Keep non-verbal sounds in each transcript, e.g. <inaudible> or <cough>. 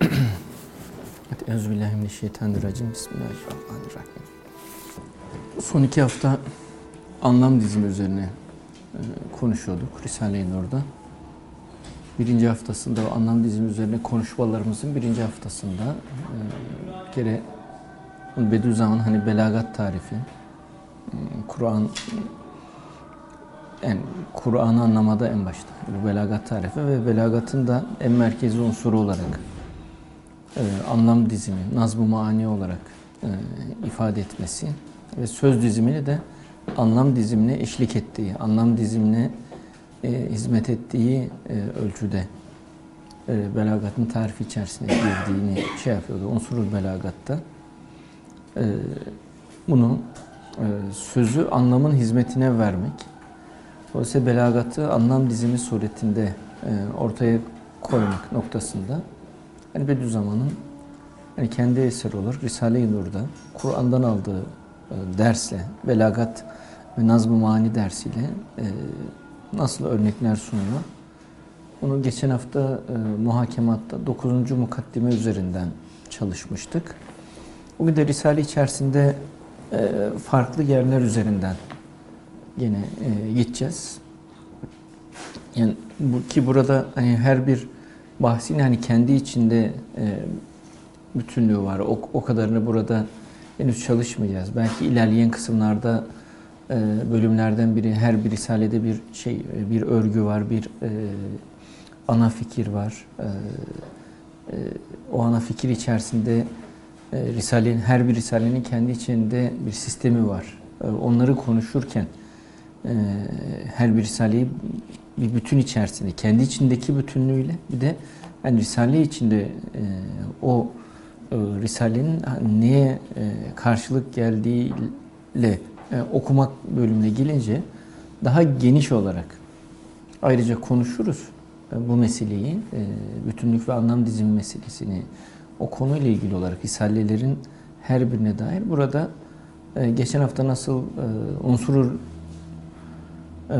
<clears throat> Euzubillahimineşşeytanirracim. Bismillahirrahmanirrahim. Son iki hafta anlam dizimi üzerine e, konuşuyorduk Risale-i Nur'da. Birinci haftasında o anlam dizimi üzerine konuşmalarımızın birinci haftasında e, bir kere Bediüzzaman hani belagat tarifi, e, Kur'an yani Kur'an'ı anlamada en başta belagat tarifi ve belagatın da en merkezi unsuru olarak e, anlam dizimi, nazm-ı maani olarak e, ifade etmesi ve söz dizimini de anlam dizimine eşlik ettiği, anlam dizimine e, hizmet ettiği e, ölçüde e, belagatın tarifi içerisine girdiğini şey yapıyordu. Unsurul belagatta. E, bunu e, sözü anlamın hizmetine vermek. Dolayısıyla belagatı anlam dizimi suretinde e, ortaya koymak noktasında yani Bediüzzaman'ın yani kendi eseri olur Risale-i Nur'da Kur'an'dan aldığı e, dersle, belagat ve nazm-ı mani dersiyle e, nasıl örnekler sunuyor? Bunu geçen hafta e, muhakematta 9. mukaddime üzerinden çalışmıştık. Bugün de Risale içerisinde e, farklı yerler üzerinden yine e, gideceğiz. Yani bu, ki burada hani her bir bahsin hani kendi içinde e, bütünlüğü var. O, o kadarını burada henüz çalışmayacağız. Belki ilerleyen kısımlarda e, bölümlerden biri her bir risalede bir şey e, bir örgü var, bir e, ana fikir var. E, e, o ana fikir içerisinde e, risalenin her bir risalenin kendi içinde bir sistemi var. E, onları konuşurken e, her bir risaleyi bir bütün içerisinde, kendi içindeki bütünlüğüyle bir de yani Risale içinde e, o e, Risale'nin neye e, karşılık geldiğiyle e, okumak bölümüne gelince daha geniş olarak ayrıca konuşuruz. E, bu meseleyi, e, bütünlük ve anlam dizimi meselesini o konuyla ilgili olarak Risalelerin her birine dair. Burada e, geçen hafta nasıl e, unsuru e,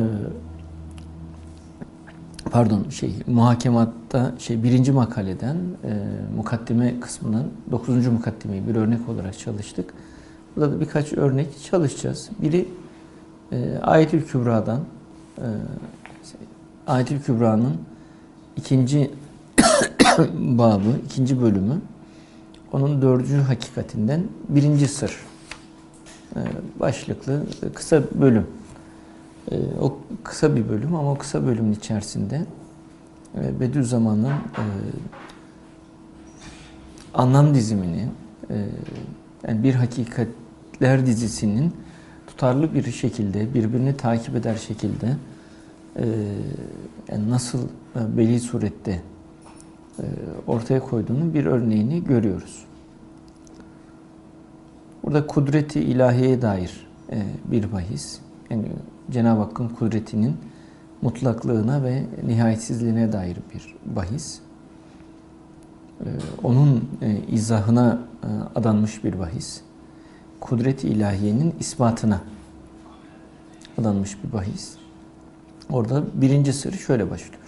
pardon şey muhakematta şey birinci makaleden e, mukaddime kısmından dokuzuncu mukaddimeyi bir örnek olarak çalıştık. Burada da birkaç örnek çalışacağız. Biri e, Ayetül Kübra'dan e, Ayetül Kübra'nın ikinci <coughs> babı, ikinci bölümü onun dördüncü hakikatinden birinci sır e, başlıklı kısa bölüm. E, o kısa bir bölüm ama o kısa bölümün içerisinde e, Bediüzzaman'ın e, anlam dizimini e, yani bir hakikatler dizisinin tutarlı bir şekilde birbirini takip eder şekilde e, yani nasıl e, belli surette e, ortaya koyduğunun bir örneğini görüyoruz. Burada kudreti ilahiyeye dair e, bir bahis. Yani Cenab-ı Hakk'ın kudretinin mutlaklığına ve nihayetsizliğine dair bir bahis. Ee, onun e, izahına e, adanmış bir bahis. Kudret-i ilahiyenin ispatına adanmış bir bahis. Orada birinci sır şöyle başlıyor.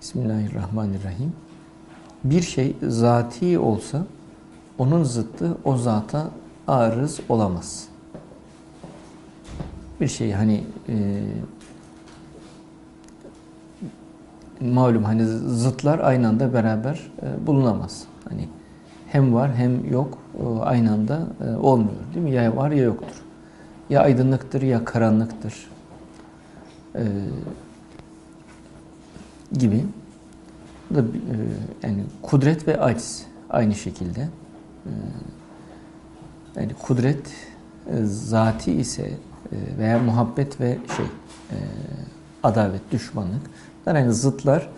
Bismillahirrahmanirrahim. Bir şey zati olsa onun zıttı o zata arız olamaz bir şey hani e, malum hani zıtlar aynı anda beraber e, bulunamaz. Hani hem var hem yok e, aynı anda e, olmuyor değil mi? Ya var ya yoktur. Ya aydınlıktır ya karanlıktır. E, gibi. Da e, yani kudret ve aciz aynı şekilde. E, yani kudret e, zati ise veya muhabbet ve şey e, adavet, düşmanlık. Yani zıtlar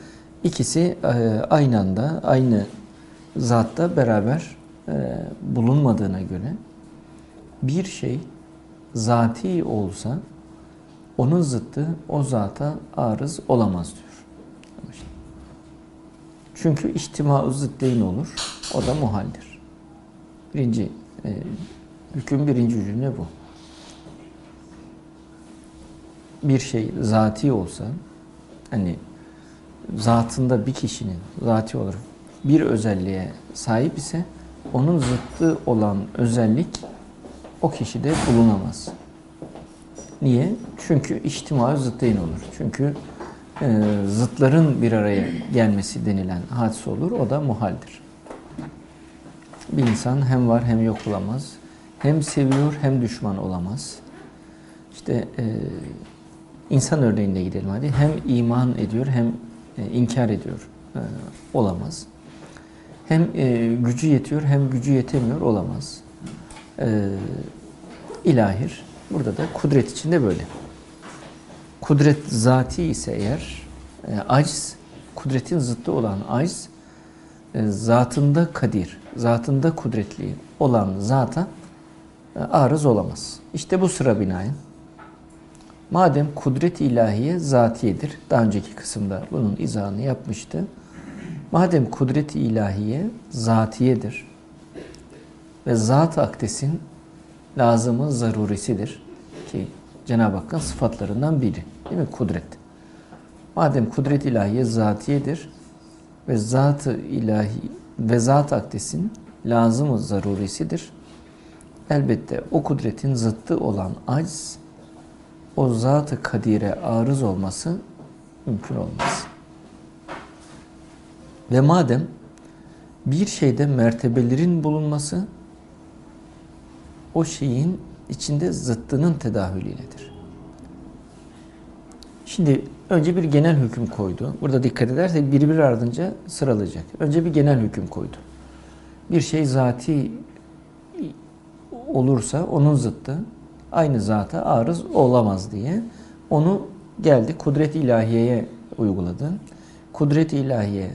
ikisi e, aynı anda, aynı zatta beraber bulunmadığına göre bir şey zati olsa onun zıttı o zata arız olamaz diyor. Çünkü içtima zıddeyn olur. O da muhaldir. Birinci, e, hüküm birinci cümle bu bir şey zati olsa hani zatında bir kişinin zati olarak bir özelliğe sahip ise onun zıttı olan özellik o kişide bulunamaz. Niye? Çünkü içtima zıtteyn olur. Çünkü e, zıtların bir araya gelmesi denilen hadise olur. O da muhaldir. Bir insan hem var hem yok olamaz. Hem seviyor hem düşman olamaz. İşte e, insan örneğinde gidelim hadi. Hem iman ediyor hem e, inkar ediyor. E, olamaz. Hem e, gücü yetiyor hem gücü yetemiyor olamaz. İlahir. Burada da kudret içinde böyle. Kudret zati ise eğer aciz, kudretin zıttı olan aciz zatında kadir, zatında kudretli olan zata arız olamaz. İşte bu sıra binaen madem kudret ilahiye zatiyedir, daha önceki kısımda bunun izahını yapmıştı. Madem kudret ilahiye zatiyedir ve zat akdesin lazımı zarurisidir ki Cenab-ı Hakk'ın sıfatlarından biri. Değil mi? Kudret. Madem kudret ilahiye zatiyedir ve zat ilahi ve zat akdesin lazımı zarurisidir. Elbette o kudretin zıttı olan aciz o zat-ı kadire arız olması mümkün olmaz. Ve madem bir şeyde mertebelerin bulunması o şeyin içinde zıttının tedahülüyledir. Şimdi önce bir genel hüküm koydu. Burada dikkat edersek birbiri ardınca sıralayacak. Önce bir genel hüküm koydu. Bir şey zati olursa onun zıttı aynı zata arız olamaz diye onu geldi kudret ilahiyeye uyguladı. Kudret ilahiye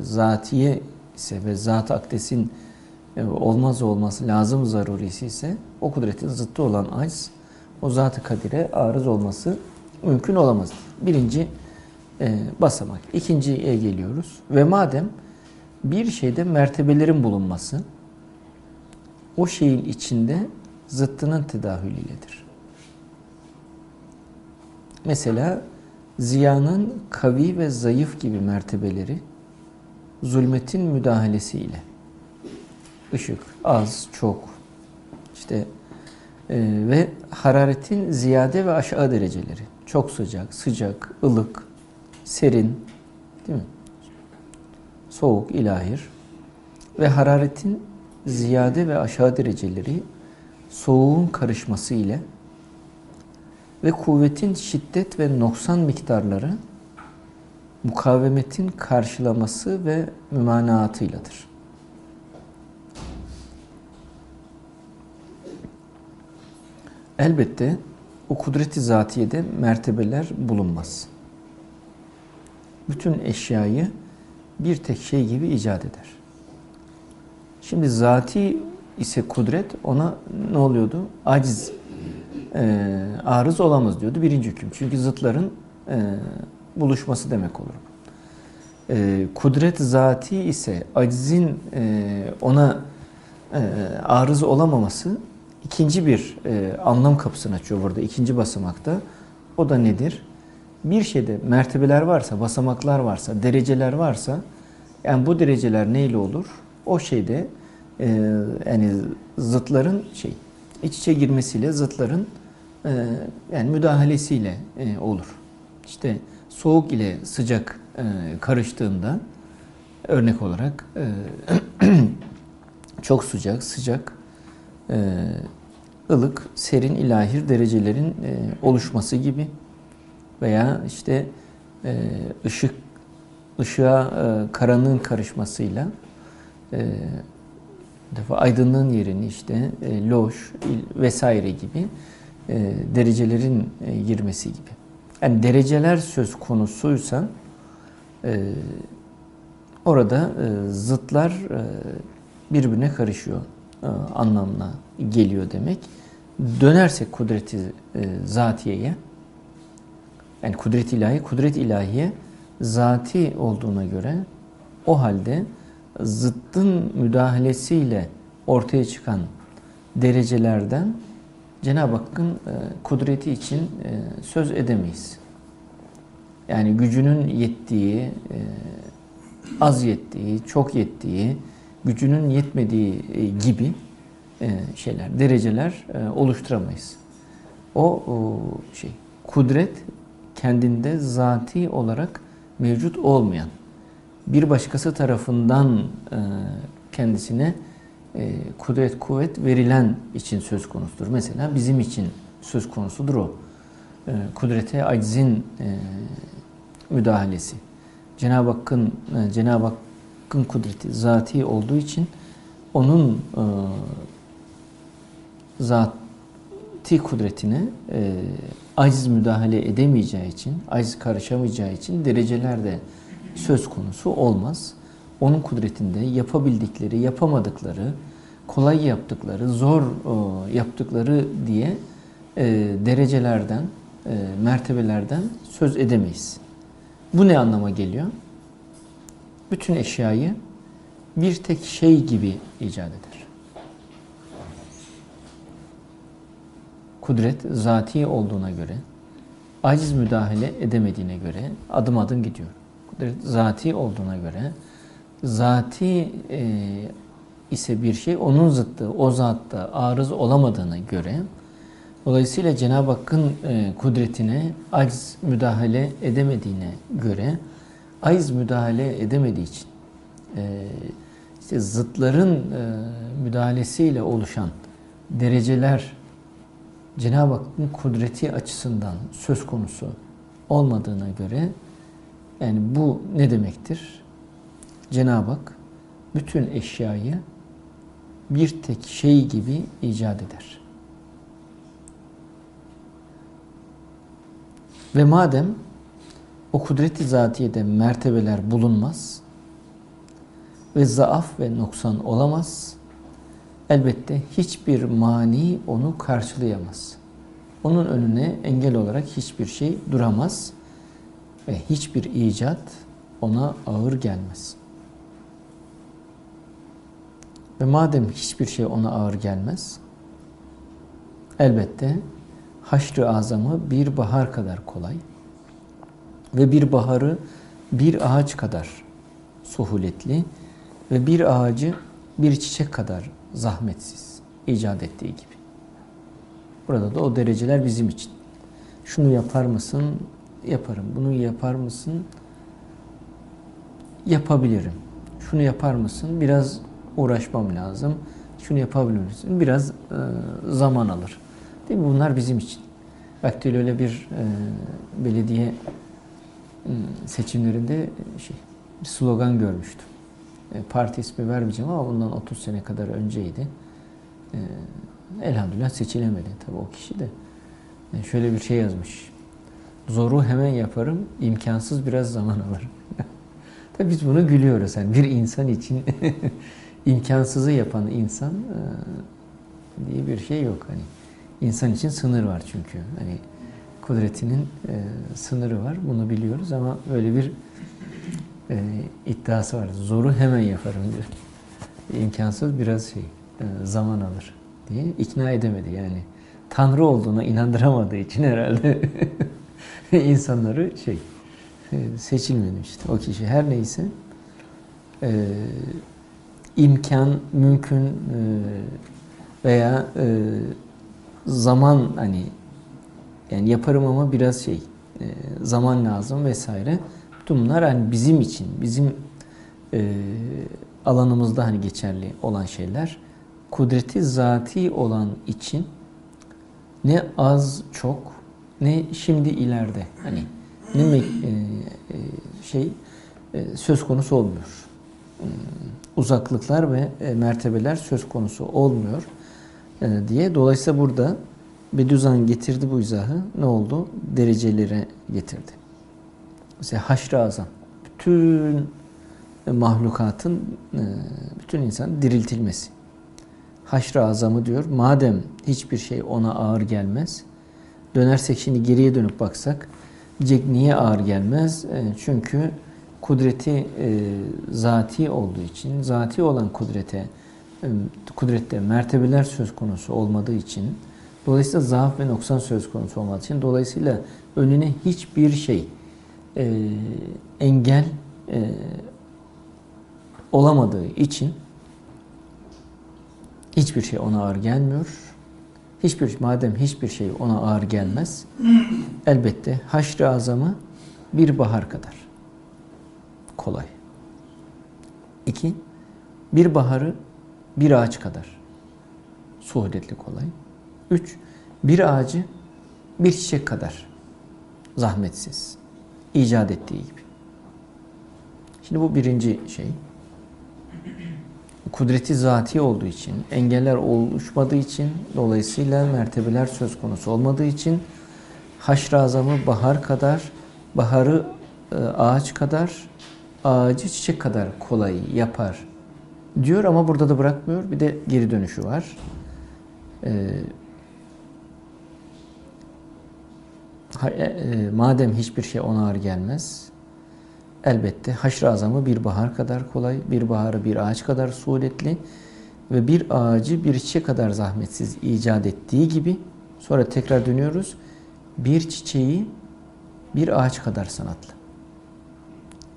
zatiye ise ve zat akdesin e, olmaz olması lazım zarurisi ise o kudretin zıttı olan aciz o zat-ı kadire arız olması mümkün olamaz. Birinci e, basamak. İkinciye geliyoruz. Ve madem bir şeyde mertebelerin bulunması o şeyin içinde zıttının tedahülüyledir. Mesela ziyanın kavi ve zayıf gibi mertebeleri zulmetin müdahalesiyle ışık az, çok işte e, ve hararetin ziyade ve aşağı dereceleri çok sıcak, sıcak, ılık, serin değil mi? Soğuk, ilahir ve hararetin ziyade ve aşağı dereceleri soğuğun karışması ile ve kuvvetin şiddet ve noksan miktarları mukavemetin karşılaması ve mümanaatıyladır. Elbette o kudreti zatiyede mertebeler bulunmaz. Bütün eşyayı bir tek şey gibi icat eder. Şimdi zati ise kudret ona ne oluyordu? Aciz, e, arız olamaz diyordu birinci hüküm. Çünkü zıtların e, buluşması demek olur. E, kudret zati ise acizin e, ona e, arız olamaması ikinci bir e, anlam kapısını açıyor burada ikinci basamakta. O da nedir? Bir şeyde mertebeler varsa, basamaklar varsa, dereceler varsa yani bu dereceler neyle olur? O şeyde e, yani zıtların şey iç içe girmesiyle zıtların e, yani müdahalesiyle e, olur. İşte soğuk ile sıcak e, karıştığında örnek olarak <clears throat> çok sıcak, sıcak, ılık, serin, ilahir derecelerin oluşması gibi veya işte ışık ışığa karanlığın karışmasıyla defa aydınlığın yerini işte e, loş vesaire gibi e, derecelerin e, girmesi gibi. Yani dereceler söz konusuysa e, orada e, zıtlar e, birbirine karışıyor e, anlamına geliyor demek. Dönersek kudreti e, zatiyeye yani kudret ilahi, kudret ilahiye zati olduğuna göre o halde zıttın müdahalesiyle ortaya çıkan derecelerden Cenab-ı Hakk'ın e, kudreti için e, söz edemeyiz. Yani gücünün yettiği, e, az yettiği, çok yettiği, gücünün yetmediği gibi şeyler, dereceler oluşturamayız. O şey, kudret kendinde zati olarak mevcut olmayan, bir başkası tarafından kendisine kudret, kuvvet verilen için söz konusudur. Mesela bizim için söz konusudur o. Kudrete acizin müdahalesi. Cenab-ı Hakk'ın Cenab-ı Hakk'ın kudreti zati olduğu için onun e, zati kudretine e, aciz müdahale edemeyeceği için, aciz karışamayacağı için derecelerde söz konusu olmaz. Onun kudretinde yapabildikleri, yapamadıkları, kolay yaptıkları, zor e, yaptıkları diye e, derecelerden, e, mertebelerden söz edemeyiz. Bu ne anlama geliyor? Bütün eşyayı bir tek şey gibi icat eder. Kudret zati olduğuna göre, aciz müdahale edemediğine göre adım adım gidiyor. Zati olduğuna göre, zati e, ise bir şey, onun zıttı, o zatta arız olamadığına göre, dolayısıyla Cenab-ı Hakk'ın e, kudretine aciz müdahale edemediğine göre, aciz müdahale edemediği için, e, işte zıtların e, müdahalesiyle oluşan dereceler Cenab-ı Hakk'ın kudreti açısından söz konusu olmadığına göre yani bu ne demektir? Cenab-ı Hak bütün eşyayı bir tek şey gibi icat eder. Ve madem o kudreti zatiyede mertebeler bulunmaz, ve zaaf ve noksan olamaz. Elbette hiçbir mani onu karşılayamaz. Onun önüne engel olarak hiçbir şey duramaz ve hiçbir icat ona ağır gelmez. Ve madem hiçbir şey ona ağır gelmez, elbette haşr-ı azamı bir bahar kadar kolay ve bir baharı bir ağaç kadar suhuletli ve bir ağacı bir çiçek kadar zahmetsiz icat ettiği gibi. Burada da o dereceler bizim için. Şunu yapar mısın? Yaparım. Bunu yapar mısın? Yapabilirim. Şunu yapar mısın? Biraz uğraşmam lazım. Şunu yapabilir misin? Biraz e, zaman alır. Değil mi? Bunlar bizim için. Vaktiyle öyle bir e, belediye e, seçimlerinde şey, bir slogan görmüştüm. E, parti ismi vermeyeceğim ama bundan 30 sene kadar önceydi. E, elhamdülillah seçilemedi tabii o kişi de. E, şöyle bir şey yazmış. Zoru hemen yaparım, imkansız biraz zaman alır. <laughs> tabii biz bunu gülüyoruz. Yani bir insan için <laughs> imkansızı yapan insan diye bir şey yok. Hani insan için sınır var çünkü. Hani kudretinin sınırı var. Bunu biliyoruz ama böyle bir e, iddiası var. Zoru hemen yaparım diyor. İmkansız biraz şey e, zaman alır diye ikna edemedi yani. Tanrı olduğuna inandıramadığı için herhalde <laughs> <laughs> insanları şey e, seçilmedi işte o kişi her neyse e, imkan mümkün e, veya e, zaman hani yani yaparım ama biraz şey e, zaman lazım vesaire bütün bunlar hani bizim için, bizim e, alanımızda hani geçerli olan şeyler. Kudreti zati olan için ne az çok ne şimdi ileride hani ne e, e, şey e, söz konusu olmuyor. E, uzaklıklar ve mertebeler söz konusu olmuyor diye. Dolayısıyla burada Bediüzzaman getirdi bu izahı. Ne oldu? Derecelere getirdi. Mesela haşr azam. Bütün mahlukatın, bütün insan diriltilmesi. haşr azamı diyor. Madem hiçbir şey ona ağır gelmez. Dönersek şimdi geriye dönüp baksak. Diyecek niye ağır gelmez? E, çünkü kudreti e, zati olduğu için, zati olan kudrete, kudrette mertebeler söz konusu olmadığı için, dolayısıyla zaaf ve noksan söz konusu olmadığı için, dolayısıyla önüne hiçbir şey, e, engel e, olamadığı için hiçbir şey ona ağır gelmiyor. Hiçbir madem hiçbir şey ona ağır gelmez. Elbette haşr-ı azamı bir bahar kadar kolay. İki, bir baharı bir ağaç kadar suhudetli kolay. Üç, bir ağacı bir çiçek kadar zahmetsiz. icat ettiği gibi. Şimdi bu birinci şey. Kudreti zati olduğu için, engeller oluşmadığı için, dolayısıyla mertebeler söz konusu olmadığı için haşr azamı bahar kadar, baharı e, ağaç kadar, ağacı çiçek kadar kolay yapar diyor ama burada da bırakmıyor. Bir de geri dönüşü var. Ee, e, madem hiçbir şey ona ağır gelmez, elbette haşr azamı bir bahar kadar kolay, bir baharı bir ağaç kadar suretli ve bir ağacı bir çiçek kadar zahmetsiz icat ettiği gibi sonra tekrar dönüyoruz. Bir çiçeği bir ağaç kadar sanatlı.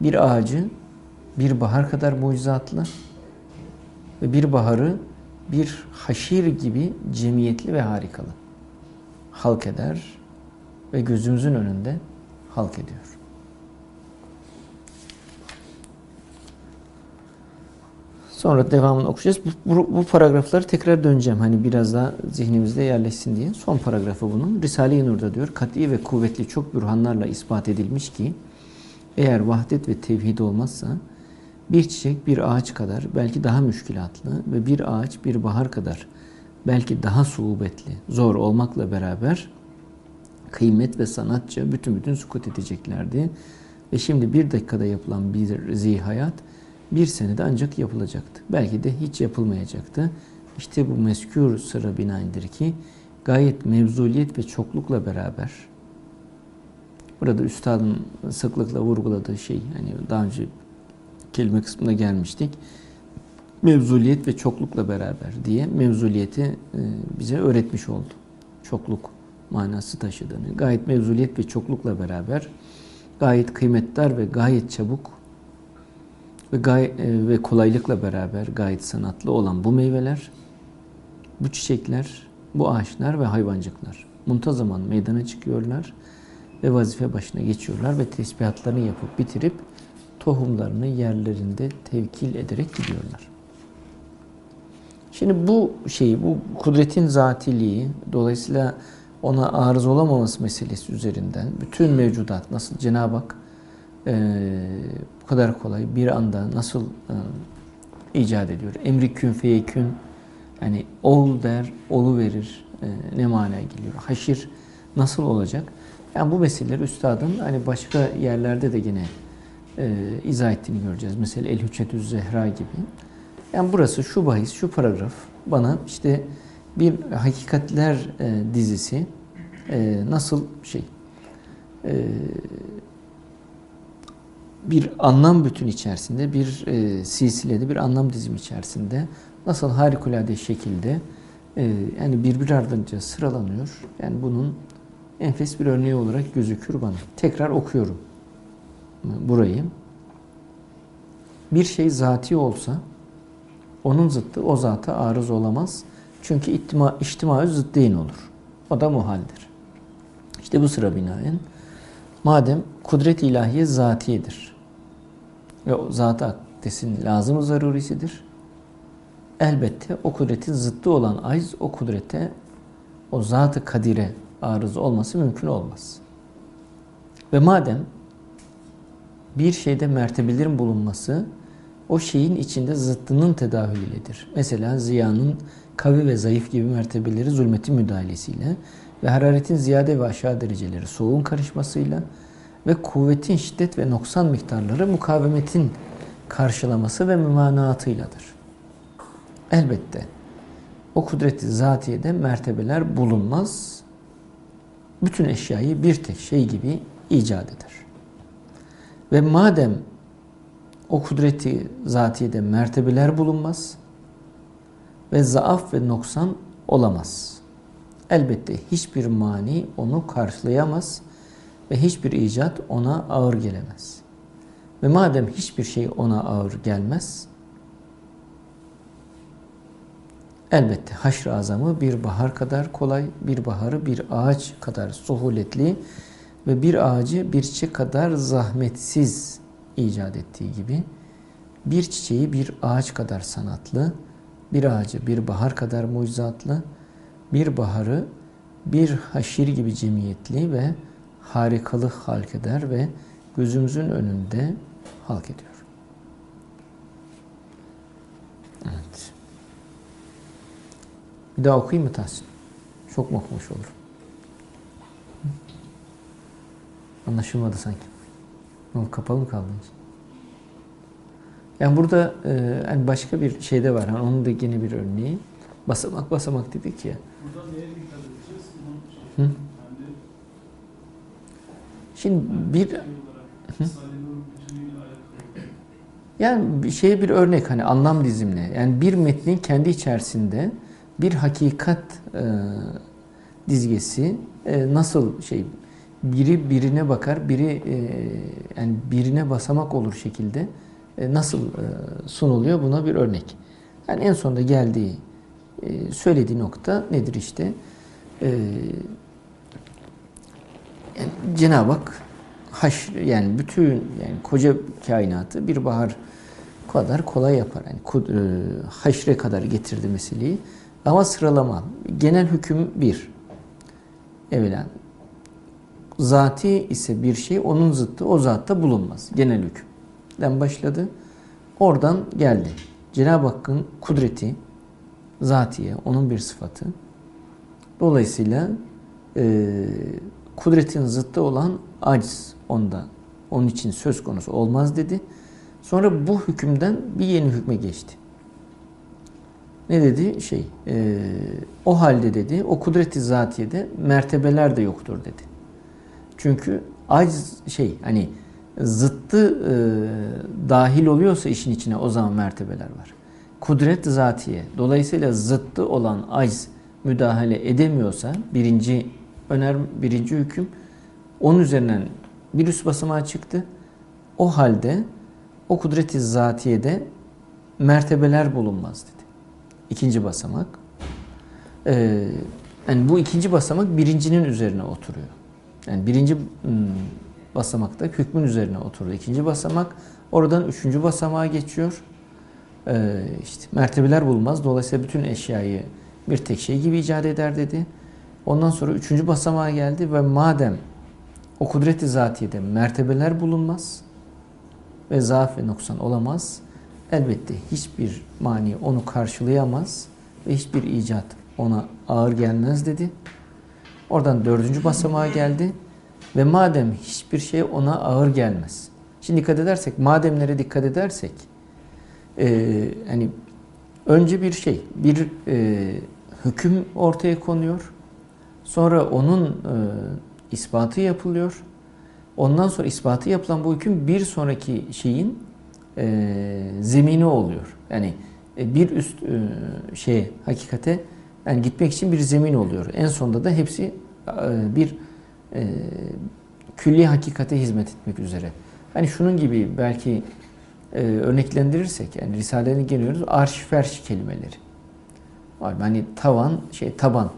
Bir ağacı bir bahar kadar mucizatlı ve bir baharı bir haşir gibi cemiyetli ve harikalı halk eder ve gözümüzün önünde halk ediyor. Sonra devamını okuyacağız. Bu, bu, bu paragrafları tekrar döneceğim. Hani biraz daha zihnimizde yerleşsin diye. Son paragrafı bunun. Risale-i Nur'da diyor. Kat'i ve kuvvetli çok bürhanlarla ispat edilmiş ki eğer vahdet ve tevhid olmazsa bir çiçek bir ağaç kadar belki daha müşkilatlı ve bir ağaç bir bahar kadar belki daha suubetli, zor olmakla beraber kıymet ve sanatça bütün bütün sukut edeceklerdi. Ve şimdi bir dakikada yapılan bir zihayat bir senede ancak yapılacaktı. Belki de hiç yapılmayacaktı. İşte bu meskûr sıra binaendir ki gayet mevzuliyet ve çoklukla beraber burada üstadın sıklıkla vurguladığı şey hani daha önce kelime kısmına gelmiştik. Mevzuliyet ve çoklukla beraber diye mevzuliyeti e, bize öğretmiş oldu. Çokluk manası taşıdığını. Gayet mevzuliyet ve çoklukla beraber gayet kıymetdar ve gayet çabuk ve gayet, e, ve kolaylıkla beraber gayet sanatlı olan bu meyveler, bu çiçekler, bu ağaçlar ve hayvancıklar muntazaman meydana çıkıyorlar ve vazife başına geçiyorlar ve tesbihatlarını yapıp bitirip tohumlarını yerlerinde tevkil ederek gidiyorlar. Şimdi bu şeyi, bu kudretin zatiliği, dolayısıyla ona arız olamaması meselesi üzerinden bütün mevcudat nasıl Cenab-ı Hak e, bu kadar kolay bir anda nasıl e, icat ediyor? Emri kün feyekün yani ol der, olu verir e, ne manaya geliyor? Haşir nasıl olacak? Yani bu meseleler üstadın hani başka yerlerde de yine e, izah ettiğini göreceğiz. Mesela El Hüccetü Zehra gibi. Yani burası şu bahis, şu paragraf bana işte bir hakikatler e, dizisi e, nasıl şey e, bir anlam bütün içerisinde, bir e, silsilede, bir anlam dizimi içerisinde nasıl harikulade şekilde e, yani birbir ardınca sıralanıyor. Yani bunun enfes bir örneği olarak gözükür bana. Tekrar okuyorum burayı. Bir şey zati olsa onun zıttı o zata arız olamaz. Çünkü ihtima, ihtimaü zıddeyn olur. O da muhaldir. İşte bu sıra binaen madem kudret ilahiye zatiyedir ve o zat-ı akdesin lazım zarurisidir. Elbette o kudretin zıttı olan ayz o kudrete o zat-ı kadire arız olması mümkün olmaz. Ve madem bir şeyde mertebelerin bulunması o şeyin içinde zıttının tedahülüledir. Mesela ziyanın kavi ve zayıf gibi mertebeleri zulmetin müdahalesiyle ve hararetin ziyade ve aşağı dereceleri soğuğun karışmasıyla ve kuvvetin şiddet ve noksan miktarları mukavemetin karşılaması ve mümanatıyladır. Elbette o kudreti zatiyede mertebeler bulunmaz. Bütün eşyayı bir tek şey gibi icat eder. Ve madem o kudreti zatiyede mertebeler bulunmaz ve zaaf ve noksan olamaz. Elbette hiçbir mani onu karşılayamaz ve hiçbir icat ona ağır gelemez. Ve madem hiçbir şey ona ağır gelmez, elbette haşr azamı bir bahar kadar kolay, bir baharı bir ağaç kadar suhuletli ve bir ağacı bir çiçek kadar zahmetsiz icat ettiği gibi, bir çiçeği bir ağaç kadar sanatlı, bir ağacı bir bahar kadar mucizatlı, bir baharı bir haşir gibi cemiyetli ve harikalık halk eder ve gözümüzün önünde halk ediyor. Evet. Bir daha okuyayım mı Tahsin? Çok mu okumuş olur? Anlaşılmadı sanki. Ne oldu, kapalı mı kaldınız? Yani burada e, yani başka bir şey de var. Yani onun da yine bir örneği. Basamak basamak dedik ya. Burada neye dikkat edeceğiz? Hı? Şimdi bir yani bir şey bir örnek hani anlam dizimle. Yani bir metnin kendi içerisinde bir hakikat e, dizgesi e, nasıl şey biri birine bakar, biri e, yani birine basamak olur şekilde e, nasıl e, sunuluyor buna bir örnek. Yani en sonunda geldiği e, söylediği nokta nedir işte? E, yani Cenab-ı Hak haş yani bütün yani koca kainatı bir bahar kadar kolay yapar. Yani kud- e, haşre kadar getirdi meseleyi. Ama sıralama genel hüküm bir. Evvela zati ise bir şey onun zıttı o zatta bulunmaz. Genel hükümden başladı. Oradan geldi. Cenab-ı Hakk'ın kudreti zatiye onun bir sıfatı. Dolayısıyla e, kudretin zıttı olan aciz onda. Onun için söz konusu olmaz dedi. Sonra bu hükümden bir yeni hükme geçti. Ne dedi? Şey, e, o halde dedi, o kudreti zatiyede mertebeler de yoktur dedi. Çünkü aciz şey, hani zıttı e, dahil oluyorsa işin içine o zaman mertebeler var. Kudret zatiye, dolayısıyla zıttı olan aciz müdahale edemiyorsa birinci öner birinci hüküm onun üzerinden bir üst basamağa çıktı. O halde o kudreti zatiyede mertebeler bulunmaz dedi. İkinci basamak. Ee, yani bu ikinci basamak birincinin üzerine oturuyor. Yani birinci hmm, basamakta hükmün üzerine oturuyor. İkinci basamak oradan üçüncü basamağa geçiyor. Ee, işte mertebeler bulunmaz. Dolayısıyla bütün eşyayı bir tek şey gibi icat eder dedi. Ondan sonra üçüncü basamağa geldi ve madem o kudreti zatiyede mertebeler bulunmaz ve zaaf ve noksan olamaz. Elbette hiçbir mani onu karşılayamaz ve hiçbir icat ona ağır gelmez dedi. Oradan dördüncü basamağa geldi ve madem hiçbir şey ona ağır gelmez. Şimdi dikkat edersek, mademlere dikkat edersek, e, hani önce bir şey, bir e, hüküm ortaya konuyor. Sonra onun e, ispatı yapılıyor. Ondan sonra ispatı yapılan bu hüküm bir sonraki şeyin e, zemini oluyor. Yani e, bir üst e, şeye, hakikate yani gitmek için bir zemin oluyor. En sonunda da hepsi e, bir e, külli hakikate hizmet etmek üzere. Hani şunun gibi belki e, örneklendirirsek yani Risale'ni geliyoruz arş ferş kelimeleri. Hani tavan şey taban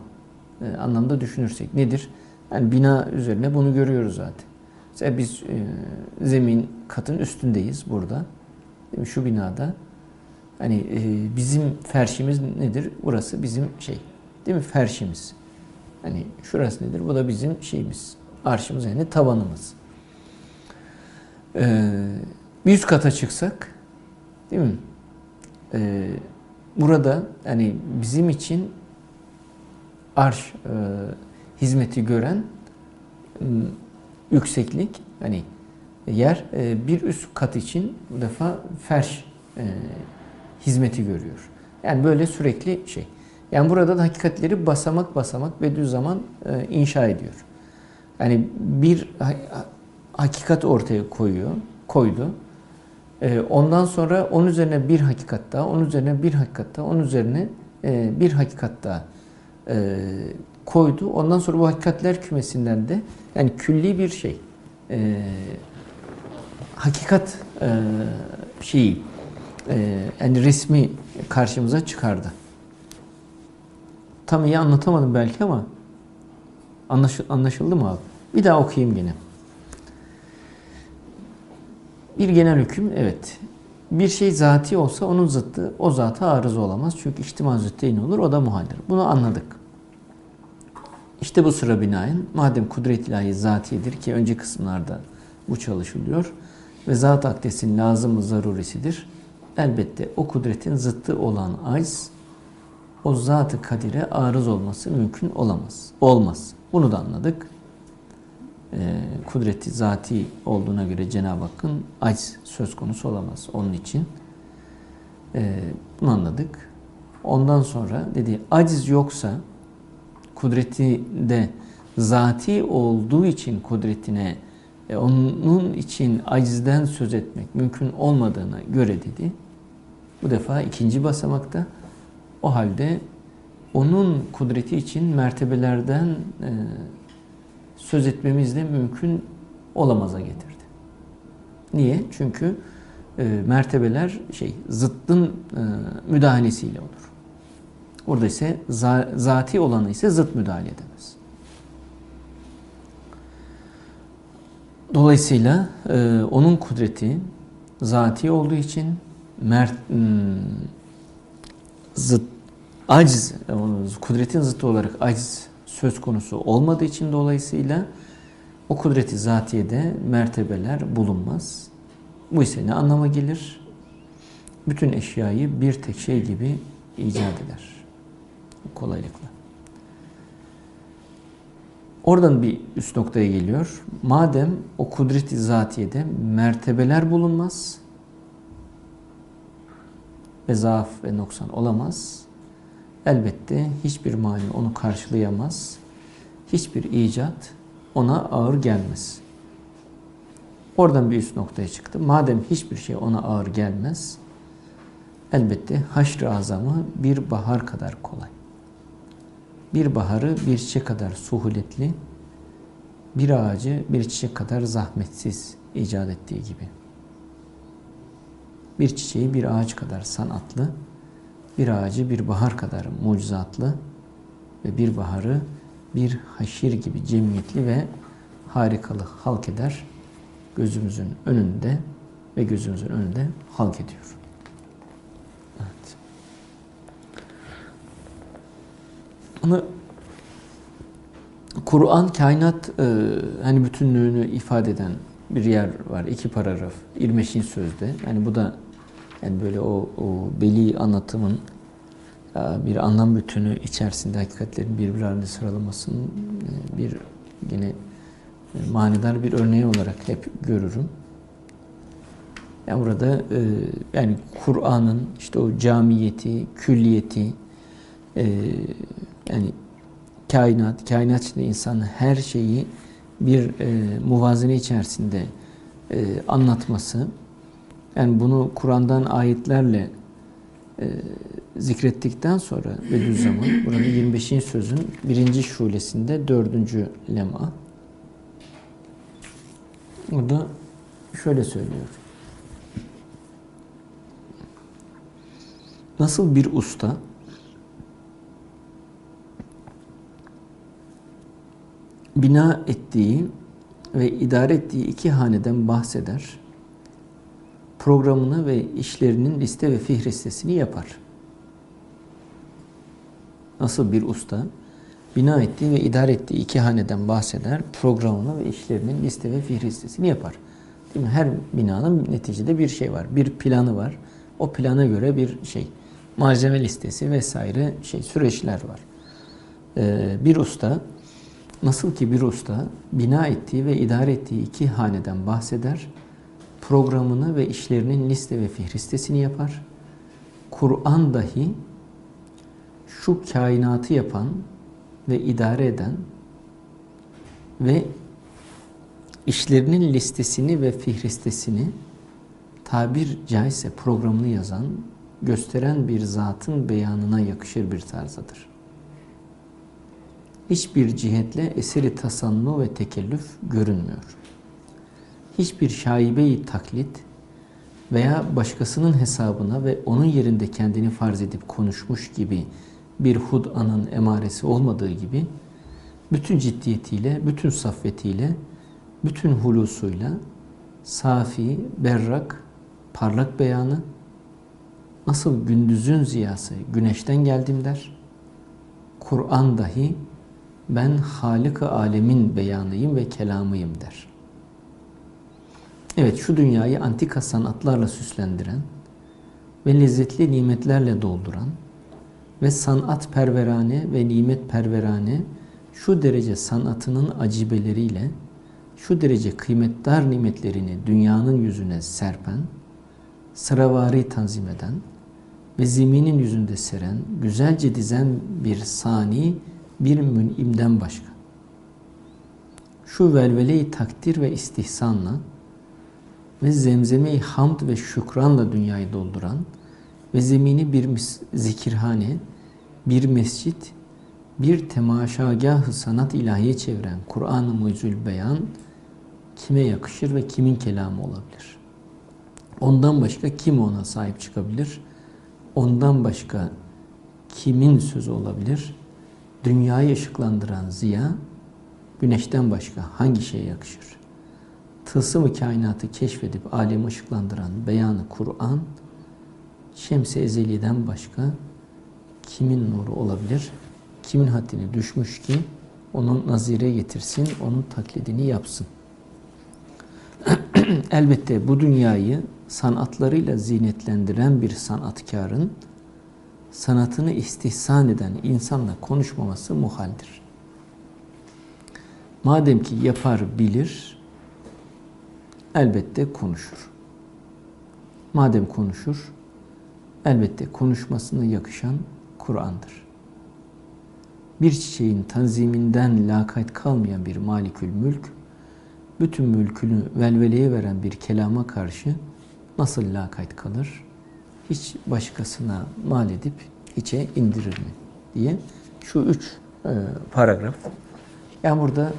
e, anlamda düşünürsek nedir? Yani bina üzerine bunu görüyoruz zaten. Mesela biz e, zemin katın üstündeyiz burada. Değil mi? Şu binada. Hani e, bizim ferşimiz nedir? Burası bizim şey. Değil mi? Ferşimiz. Hani şurası nedir? Bu da bizim şeyimiz. Arşımız yani tavanımız. Ee, bir üst kata çıksak değil mi? Ee, burada hani bizim için arş e, hizmeti gören e, yükseklik hani yer e, bir üst kat için bu defa ferş e, hizmeti görüyor. Yani böyle sürekli şey. Yani burada da hakikatleri basamak basamak Bediüzzaman e, inşa ediyor. Yani bir ha- hakikat ortaya koyuyor, koydu. E, ondan sonra onun üzerine bir hakikat daha, onun üzerine bir hakikat daha, onun üzerine e, bir hakikat daha e, koydu. Ondan sonra bu hakikatler kümesinden de yani külli bir şey, e, hakikat e, şeyi, e, yani resmi karşımıza çıkardı. tam iyi anlatamadım belki ama anlaş- anlaşıldı mı abi? Bir daha okuyayım gene. Bir genel hüküm evet. Bir şey zati olsa onun zıttı o zata arız olamaz. Çünkü ihtimal zıtteyn olur o da muhaldir. Bunu anladık. İşte bu sıra binaen madem kudret ilahi zatiyedir ki önce kısımlarda bu çalışılıyor ve zat akdesin lazımı zarurisidir. Elbette o kudretin zıttı olan acz o zat-ı kadire arız olması mümkün olamaz. Olmaz. Bunu da anladık. Ee, kudreti zati olduğuna göre Cenab-ı Hakk'ın acz söz konusu olamaz. Onun için ee, bunu anladık. Ondan sonra dedi aciz yoksa kudreti de zati olduğu için kudretine e, onun için acizden söz etmek mümkün olmadığına göre dedi. Bu defa ikinci basamakta o halde onun kudreti için mertebelerden e, söz etmemiz de mümkün olamaza getirdi. Niye? Çünkü e, mertebeler şey zıttın e, müdahalesiyle olur. Orada ise za, zati olanı ise zıt müdahale edemez. Dolayısıyla e, onun kudreti zati olduğu için mert, hmm, zıt, aciz, kudretin zıttı olarak aciz söz konusu olmadığı için dolayısıyla o kudreti zatiyede mertebeler bulunmaz. Bu ise ne anlama gelir? Bütün eşyayı bir tek şey gibi icat eder. Kolaylıkla. Oradan bir üst noktaya geliyor. Madem o kudreti zatiyede mertebeler bulunmaz ve zaaf ve noksan olamaz. Elbette hiçbir mani onu karşılayamaz. Hiçbir icat ona ağır gelmez. Oradan bir üst noktaya çıktı. Madem hiçbir şey ona ağır gelmez, elbette haşr-ı azamı bir bahar kadar kolay. Bir baharı bir çiçek kadar suhuletli, bir ağacı bir çiçek kadar zahmetsiz icat ettiği gibi. Bir çiçeği bir ağaç kadar sanatlı, bir ağacı bir bahar kadar mucizatlı ve bir baharı bir haşir gibi cemiyetli ve harikalı halk eder. Gözümüzün önünde ve gözümüzün önünde halk ediyor. Bunu Kur'an kainat e, hani bütünlüğünü ifade eden bir yer var. iki paragraf. 25. sözde. Yani bu da yani böyle o, o beli anlatımın e, bir anlam bütünü içerisinde hakikatlerin birbirlerine sıralamasının e, bir yine e, manidar bir örneği olarak hep görürüm. Yani burada yani Kur'an'ın işte o camiyeti, külliyeti, yani kainat, kainat içinde insanın her şeyi bir muvazene içerisinde anlatması, yani bunu Kur'an'dan ayetlerle e, zikrettikten sonra Bediüzzaman burada 25. sözün birinci şulesinde dördüncü lema. Burada şöyle söylüyor. Nasıl bir usta bina ettiği ve idare ettiği iki haneden bahseder programını ve işlerinin liste ve fihristesini yapar. Nasıl bir usta bina ettiği ve idare ettiği iki haneden bahseder, programını ve işlerinin liste ve fihristesini yapar. Değil mi? Her binanın neticede bir şey var, bir planı var. O plana göre bir şey, malzeme listesi vesaire şey süreçler var. Ee, bir usta nasıl ki bir usta bina ettiği ve idare ettiği iki haneden bahseder, programını ve işlerinin liste ve fihristesini yapar. Kur'an dahi şu kainatı yapan ve idare eden ve işlerinin listesini ve fihristesini tabir caizse programını yazan, gösteren bir zatın beyanına yakışır bir tarzdadır. Hiçbir cihetle eseri tasannu ve tekellüf görünmüyor hiçbir şaibeyi taklit veya başkasının hesabına ve onun yerinde kendini farz edip konuşmuş gibi bir hud'anın emaresi olmadığı gibi bütün ciddiyetiyle, bütün saffetiyle, bütün hulusuyla safi, berrak, parlak beyanı nasıl gündüzün ziyası güneşten geldim der. Kur'an dahi ben Halık-ı Alemin beyanıyım ve kelamıyım der. Evet şu dünyayı antika sanatlarla süslendiren ve lezzetli nimetlerle dolduran ve sanat perverane ve nimet perverane şu derece sanatının acibeleriyle şu derece kıymetdar nimetlerini dünyanın yüzüne serpen, sıravari tanzim eden ve zeminin yüzünde seren, güzelce dizen bir sani, bir münimden başka. Şu velvele-i takdir ve istihsanla ve zemzeme-i hamd ve şükranla dünyayı dolduran ve zemini bir zikirhane, bir mescit, bir temaşagahı sanat ilahiye çeviren Kur'an-ı Mucizül Beyan kime yakışır ve kimin kelamı olabilir? Ondan başka kim ona sahip çıkabilir? Ondan başka kimin sözü olabilir? Dünyayı ışıklandıran ziya, güneşten başka hangi şeye yakışır? Tılsımı kainatı keşfedip alemi ışıklandıran beyanı Kur'an, Şems-i Ezeli'den başka kimin nuru olabilir? Kimin haddine düşmüş ki onun nazire getirsin, onun taklidini yapsın. <clears throat> Elbette bu dünyayı sanatlarıyla zinetlendiren bir sanatkarın sanatını istihsan eden insanla konuşmaması muhaldir. Madem ki yapar bilir, elbette konuşur. Madem konuşur, elbette konuşmasına yakışan Kur'an'dır. Bir çiçeğin tanziminden lakayt kalmayan bir malikül mülk, bütün mülkünü velveleye veren bir kelama karşı nasıl lakayt kalır? Hiç başkasına mal edip içe indirir mi? diye şu üç e, paragraf. Yani burada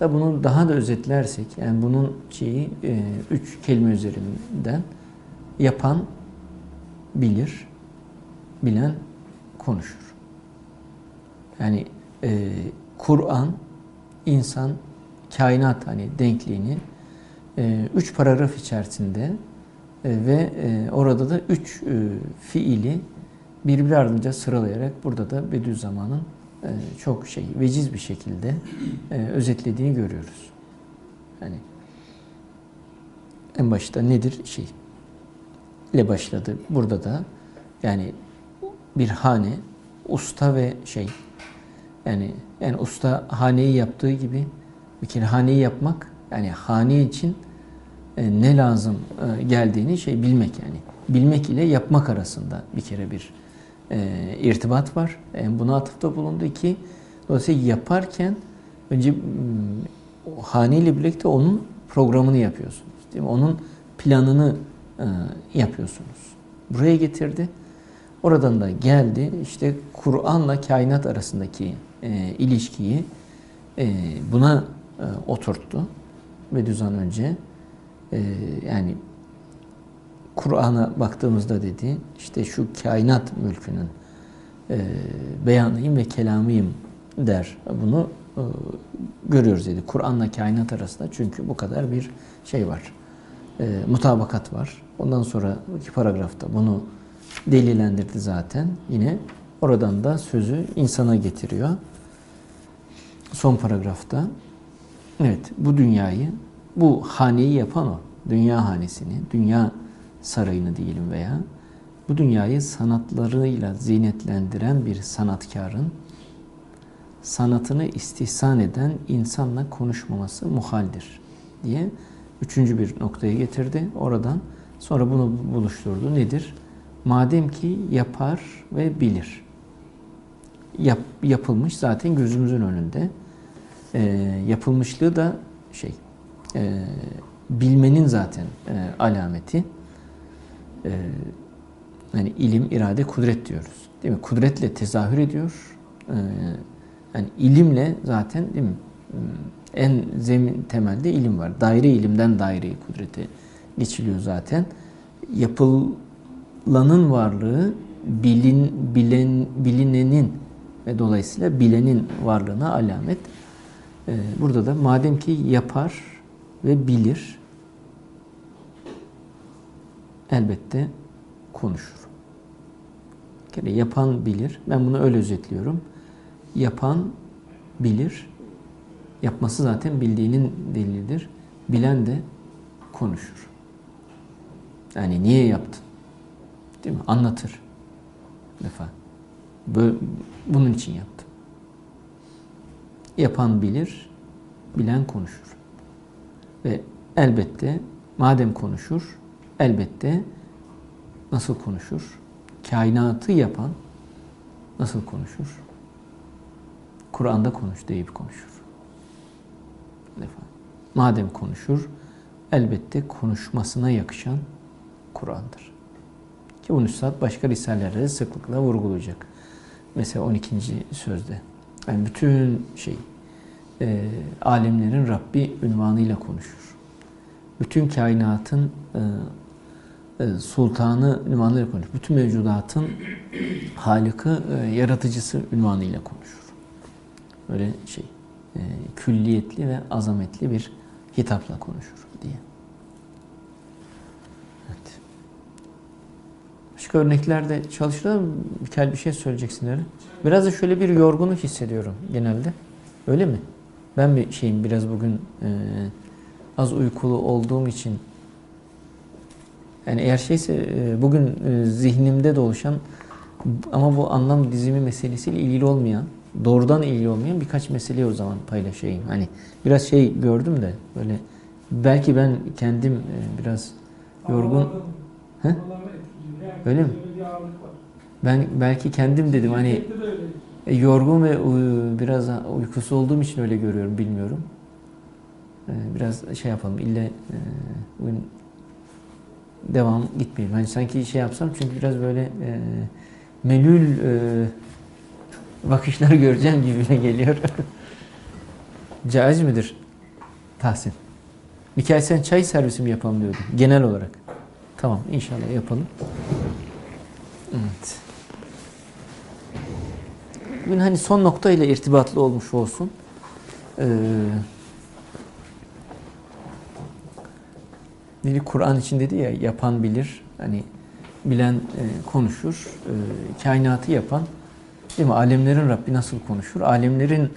da bunu daha da özetlersek, yani bunun şeyi e, üç kelime üzerinden yapan bilir, bilen konuşur. Yani e, Kur'an insan kainat hani denkliğini e, üç paragraf içerisinde ve e, orada da üç e, fiili birbiri ardınca sıralayarak burada da Bediüzzaman'ın e, çok şey veciz bir şekilde e, özetlediğini görüyoruz. Yani en başta nedir şey ile başladı. Burada da yani bir hane usta ve şey yani yani usta haneyi yaptığı gibi bir kere haneyi yapmak yani hane için e, ne lazım e, geldiğini şey bilmek yani. Bilmek ile yapmak arasında bir kere bir e, irtibat var. Yani buna atıfta bulundu ki dolayısıyla yaparken önce o haneyle birlikte onun programını yapıyorsunuz. Değil mi? Onun planını e, yapıyorsunuz. Buraya getirdi. Oradan da geldi işte Kur'an'la kainat arasındaki e, ilişkiyi e, buna e, oturttu. Bediüzzaman önce e, yani Kur'an'a baktığımızda dedi işte şu kainat mülkünün e, beyanıyım ve kelamıyım der. Bunu e, görüyoruz dedi. Kur'an'la kainat arasında çünkü bu kadar bir şey var. E, mutabakat var. Ondan sonra iki paragrafta bunu delilendirdi zaten. Yine oradan da sözü insana getiriyor. Son paragrafta evet bu dünyayı, bu haneyi yapan o. Dünya hanesini, dünya sarayını diyelim veya bu dünyayı sanatlarıyla zinetlendiren bir sanatkarın sanatını istihsan eden insanla konuşmaması muhaldir diye üçüncü bir noktaya getirdi. Oradan sonra bunu buluşturdu. Nedir? Madem ki yapar ve bilir. Yap, yapılmış zaten gözümüzün önünde. E, yapılmışlığı da şey e, bilmenin zaten e, alameti. E, yani ilim, irade, kudret diyoruz. Değil mi? Kudretle tezahür ediyor. E, yani ilimle zaten değil mi? En zemin temelde ilim var. Daire ilimden daire kudrete geçiliyor zaten. Yapılanın varlığı bilin bilen bilinenin ve dolayısıyla bilenin varlığına alamet. Burada da madem ki yapar ve bilir elbette konuşur. Bir kere yapan bilir. Ben bunu öyle özetliyorum. Yapan bilir. Yapması zaten bildiğinin delilidir. Bilen de konuşur. Yani niye yaptın? Değil mi? Anlatır. Defa. Böyle, bunun için yaptım. Yapan bilir, bilen konuşur. Ve elbette madem konuşur, elbette nasıl konuşur? Kainatı yapan nasıl konuşur? Kur'an'da konuş deyip konuşur. Madem konuşur, elbette konuşmasına yakışan Kur'an'dır. Ki bunu Üstad başka risalelerde de sıklıkla vurgulayacak. Mesela 12. sözde. Yani bütün şey, e, alemlerin Rabbi ünvanıyla konuşur. Bütün kainatın e, e, sultanı ünvanıyla konuşur. Bütün mevcudatın halikı, e, yaratıcısı ünvanıyla konuşur. Böyle şey, e, külliyetli ve azametli bir hitapla konuşur diye. Evet. Başka örneklerde çalışılır mı? Mikael bir şey söyleyeceksin öyle. Biraz da şöyle bir yorgunluk hissediyorum genelde. Öyle mi? Ben bir şeyim biraz bugün e, az uykulu olduğum için yani eğer şeyse e, bugün e, zihnimde de oluşan ama bu anlam dizimi meselesiyle ilgili olmayan, doğrudan ilgili olmayan birkaç meseleyi o zaman paylaşayım. Hani biraz şey gördüm de böyle belki ben kendim e, biraz yorgun. He? Öyle mi? Ben belki kendim dedim hani. E, yorgun ve biraz uykusuz olduğum için öyle görüyorum bilmiyorum. E, Biraz şey yapalım ille e, bugün devam gitmeyeyim. Hani sanki şey yapsam çünkü biraz böyle e, melül e, bakışlar <laughs> göreceğim gibime geliyor. <laughs> Caiz midir Tahsin? Mikael sen çay servisi mi yapalım diyordun genel olarak. Tamam inşallah yapalım. Evet. Bugün hani son nokta ile irtibatlı olmuş olsun. Ee, Biri Kur'an için dedi ya yapan bilir. Hani bilen e, konuşur. E, kainatı yapan değil mi? Alemlerin Rabbi nasıl konuşur? Alemlerin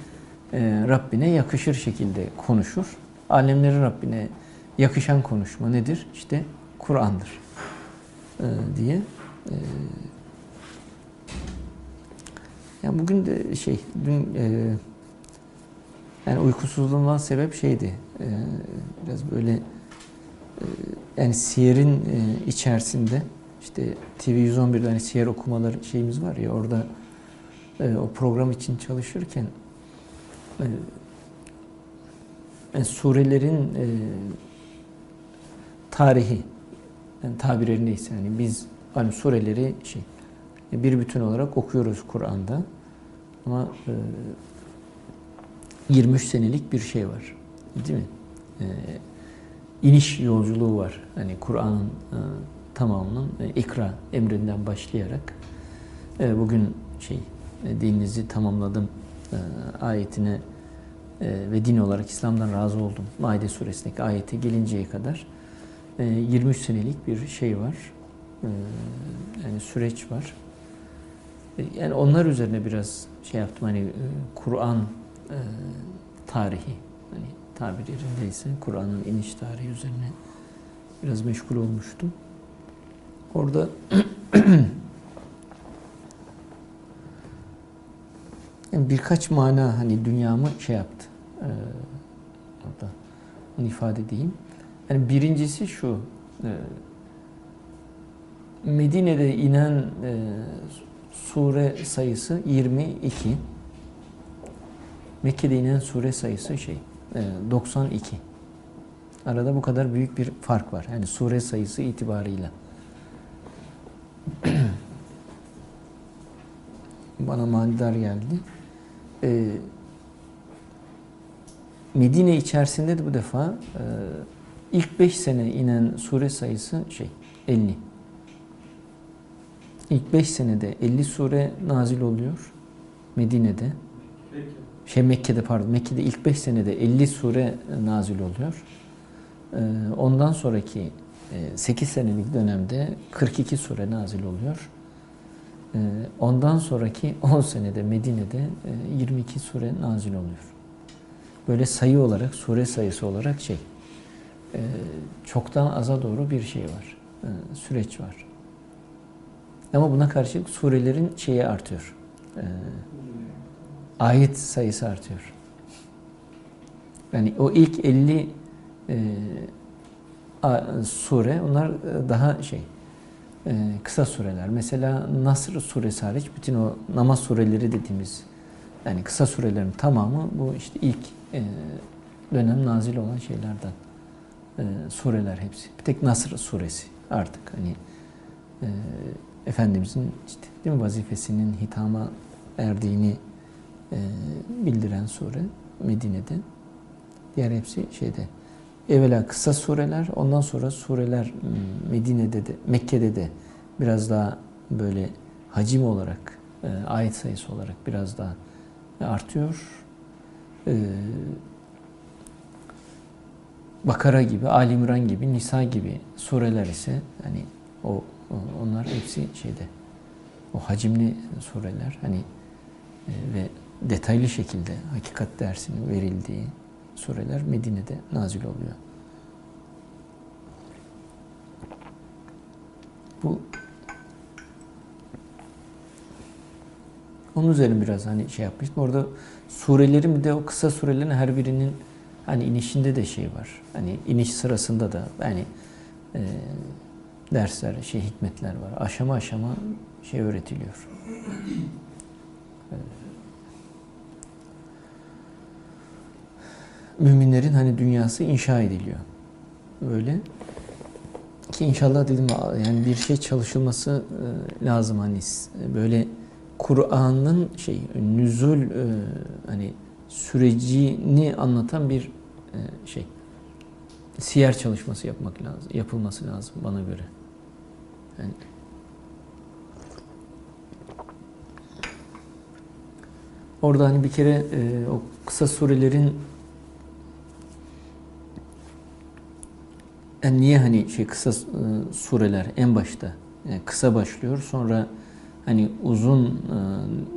e, Rabbine yakışır şekilde konuşur. Alemlerin Rabbine yakışan konuşma nedir? İşte Kur'an'dır. E, diye. E, ya bugün de şey, dün e, yani uykusuzluğumdan sebep şeydi. E, biraz böyle e, yani siyerin e, içerisinde işte TV 111'de hani siyer okumaları şeyimiz var ya orada e, o program için çalışırken e, yani surelerin e, tarihi yani tabirleri neyse yani biz hani sureleri şey bir bütün olarak okuyoruz Kur'an'da ama e, 23 senelik bir şey var değil mi? E, iniş yolculuğu var. Hani Kur'an'ın e, tamamının e, ikra emrinden başlayarak e, bugün şey e, dininizi tamamladım e, ayetine e, ve din olarak İslam'dan razı oldum. Maide suresindeki ayete gelinceye kadar e, 23 senelik bir şey var. E, yani süreç var. E, yani onlar üzerine biraz şey yaptım hani e, Kur'an e, tarihi hani tabir yerindeyse Kur'an'ın iniş tarihi üzerine biraz meşgul olmuştum. Orada <clears throat> yani birkaç mana hani dünyamı şey yaptı. Ee, orada onu ifade edeyim. Yani birincisi şu. E, Medine'de inen e, sure sayısı 22. Mekke'de inen sure sayısı şey e, 92. Arada bu kadar büyük bir fark var. Yani sure sayısı itibarıyla. <clears throat> Bana manidar geldi. Ee, Medine içerisinde de bu defa e, ilk 5 sene inen sure sayısı şey 50. ilk 5 senede 50 sure nazil oluyor Medine'de. Peki. Şey Mekke'de pardon. Mekke'de ilk 5 senede 50 sure nazil oluyor. Ee, Ondan sonraki 8 senelik dönemde 42 sure nazil oluyor. Ee, Ondan sonraki 10 senede Medine'de e, 22 sure nazil oluyor. Böyle sayı olarak, sure sayısı olarak şey, e, çoktan aza doğru bir şey var, e, süreç var. Ama buna karşılık surelerin şeyi artıyor. E, ayet sayısı artıyor. Yani o ilk 50 e, a- sure onlar e, daha şey e, kısa sureler. Mesela Nasr suresi hariç bütün o namaz sureleri dediğimiz yani kısa surelerin tamamı bu işte ilk e, dönem nazil olan şeylerden. E, sureler hepsi. Bir tek Nasr suresi artık hani e, Efendimizin işte değil mi vazifesinin hitama erdiğini e, bildiren sure Medine'de. Diğer hepsi şeyde. Evvela kısa sureler, ondan sonra sureler Medine'de de, Mekke'de de biraz daha böyle hacim olarak, e, ayet sayısı olarak biraz daha artıyor. E, Bakara gibi, Ali İmran gibi, Nisa gibi sureler ise hani o- onlar hepsi şeyde o hacimli sureler hani e, ve detaylı şekilde hakikat dersinin verildiği sureler Medine'de nazil oluyor. Bu onun üzerine biraz hani şey yapmıştım. Orada surelerin bir de o kısa surelerin her birinin hani inişinde de şey var. Hani iniş sırasında da yani e, dersler, şey hikmetler var. Aşama aşama şey öğretiliyor. müminlerin hani dünyası inşa ediliyor. Böyle ki inşallah dedim yani bir şey çalışılması e, lazım hani böyle Kur'an'ın şey nüzul e, hani sürecini anlatan bir e, şey siyer çalışması yapmak lazım, yapılması lazım bana göre. Yani Orada hani bir kere e, o kısa surelerin yani niye hani şey kısa e, sureler en başta yani kısa başlıyor sonra hani uzun e,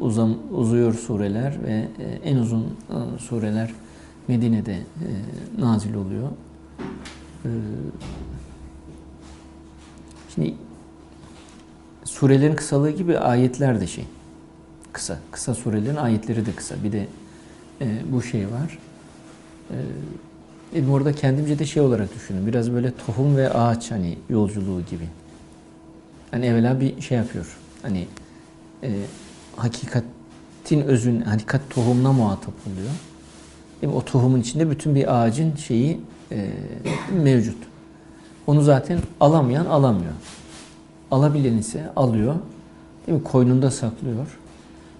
uzam uzuyor sureler ve e, en uzun e, sureler Medine'de e, nazil oluyor. E, şimdi surelerin kısalığı gibi ayetler de şey kısa. Kısa surelerin ayetleri de kısa. Bir de e, bu şey var. E, benim orada kendimce de şey olarak düşündüm. Biraz böyle tohum ve ağaç hani yolculuğu gibi. Hani evvela bir şey yapıyor. Hani e, hakikatin özün, hakikat tohumuna muhatap oluyor. Mi? O tohumun içinde bütün bir ağacın şeyi e, mevcut. Onu zaten alamayan alamıyor. Alabilen ise alıyor. Değil mi? Koynunda saklıyor.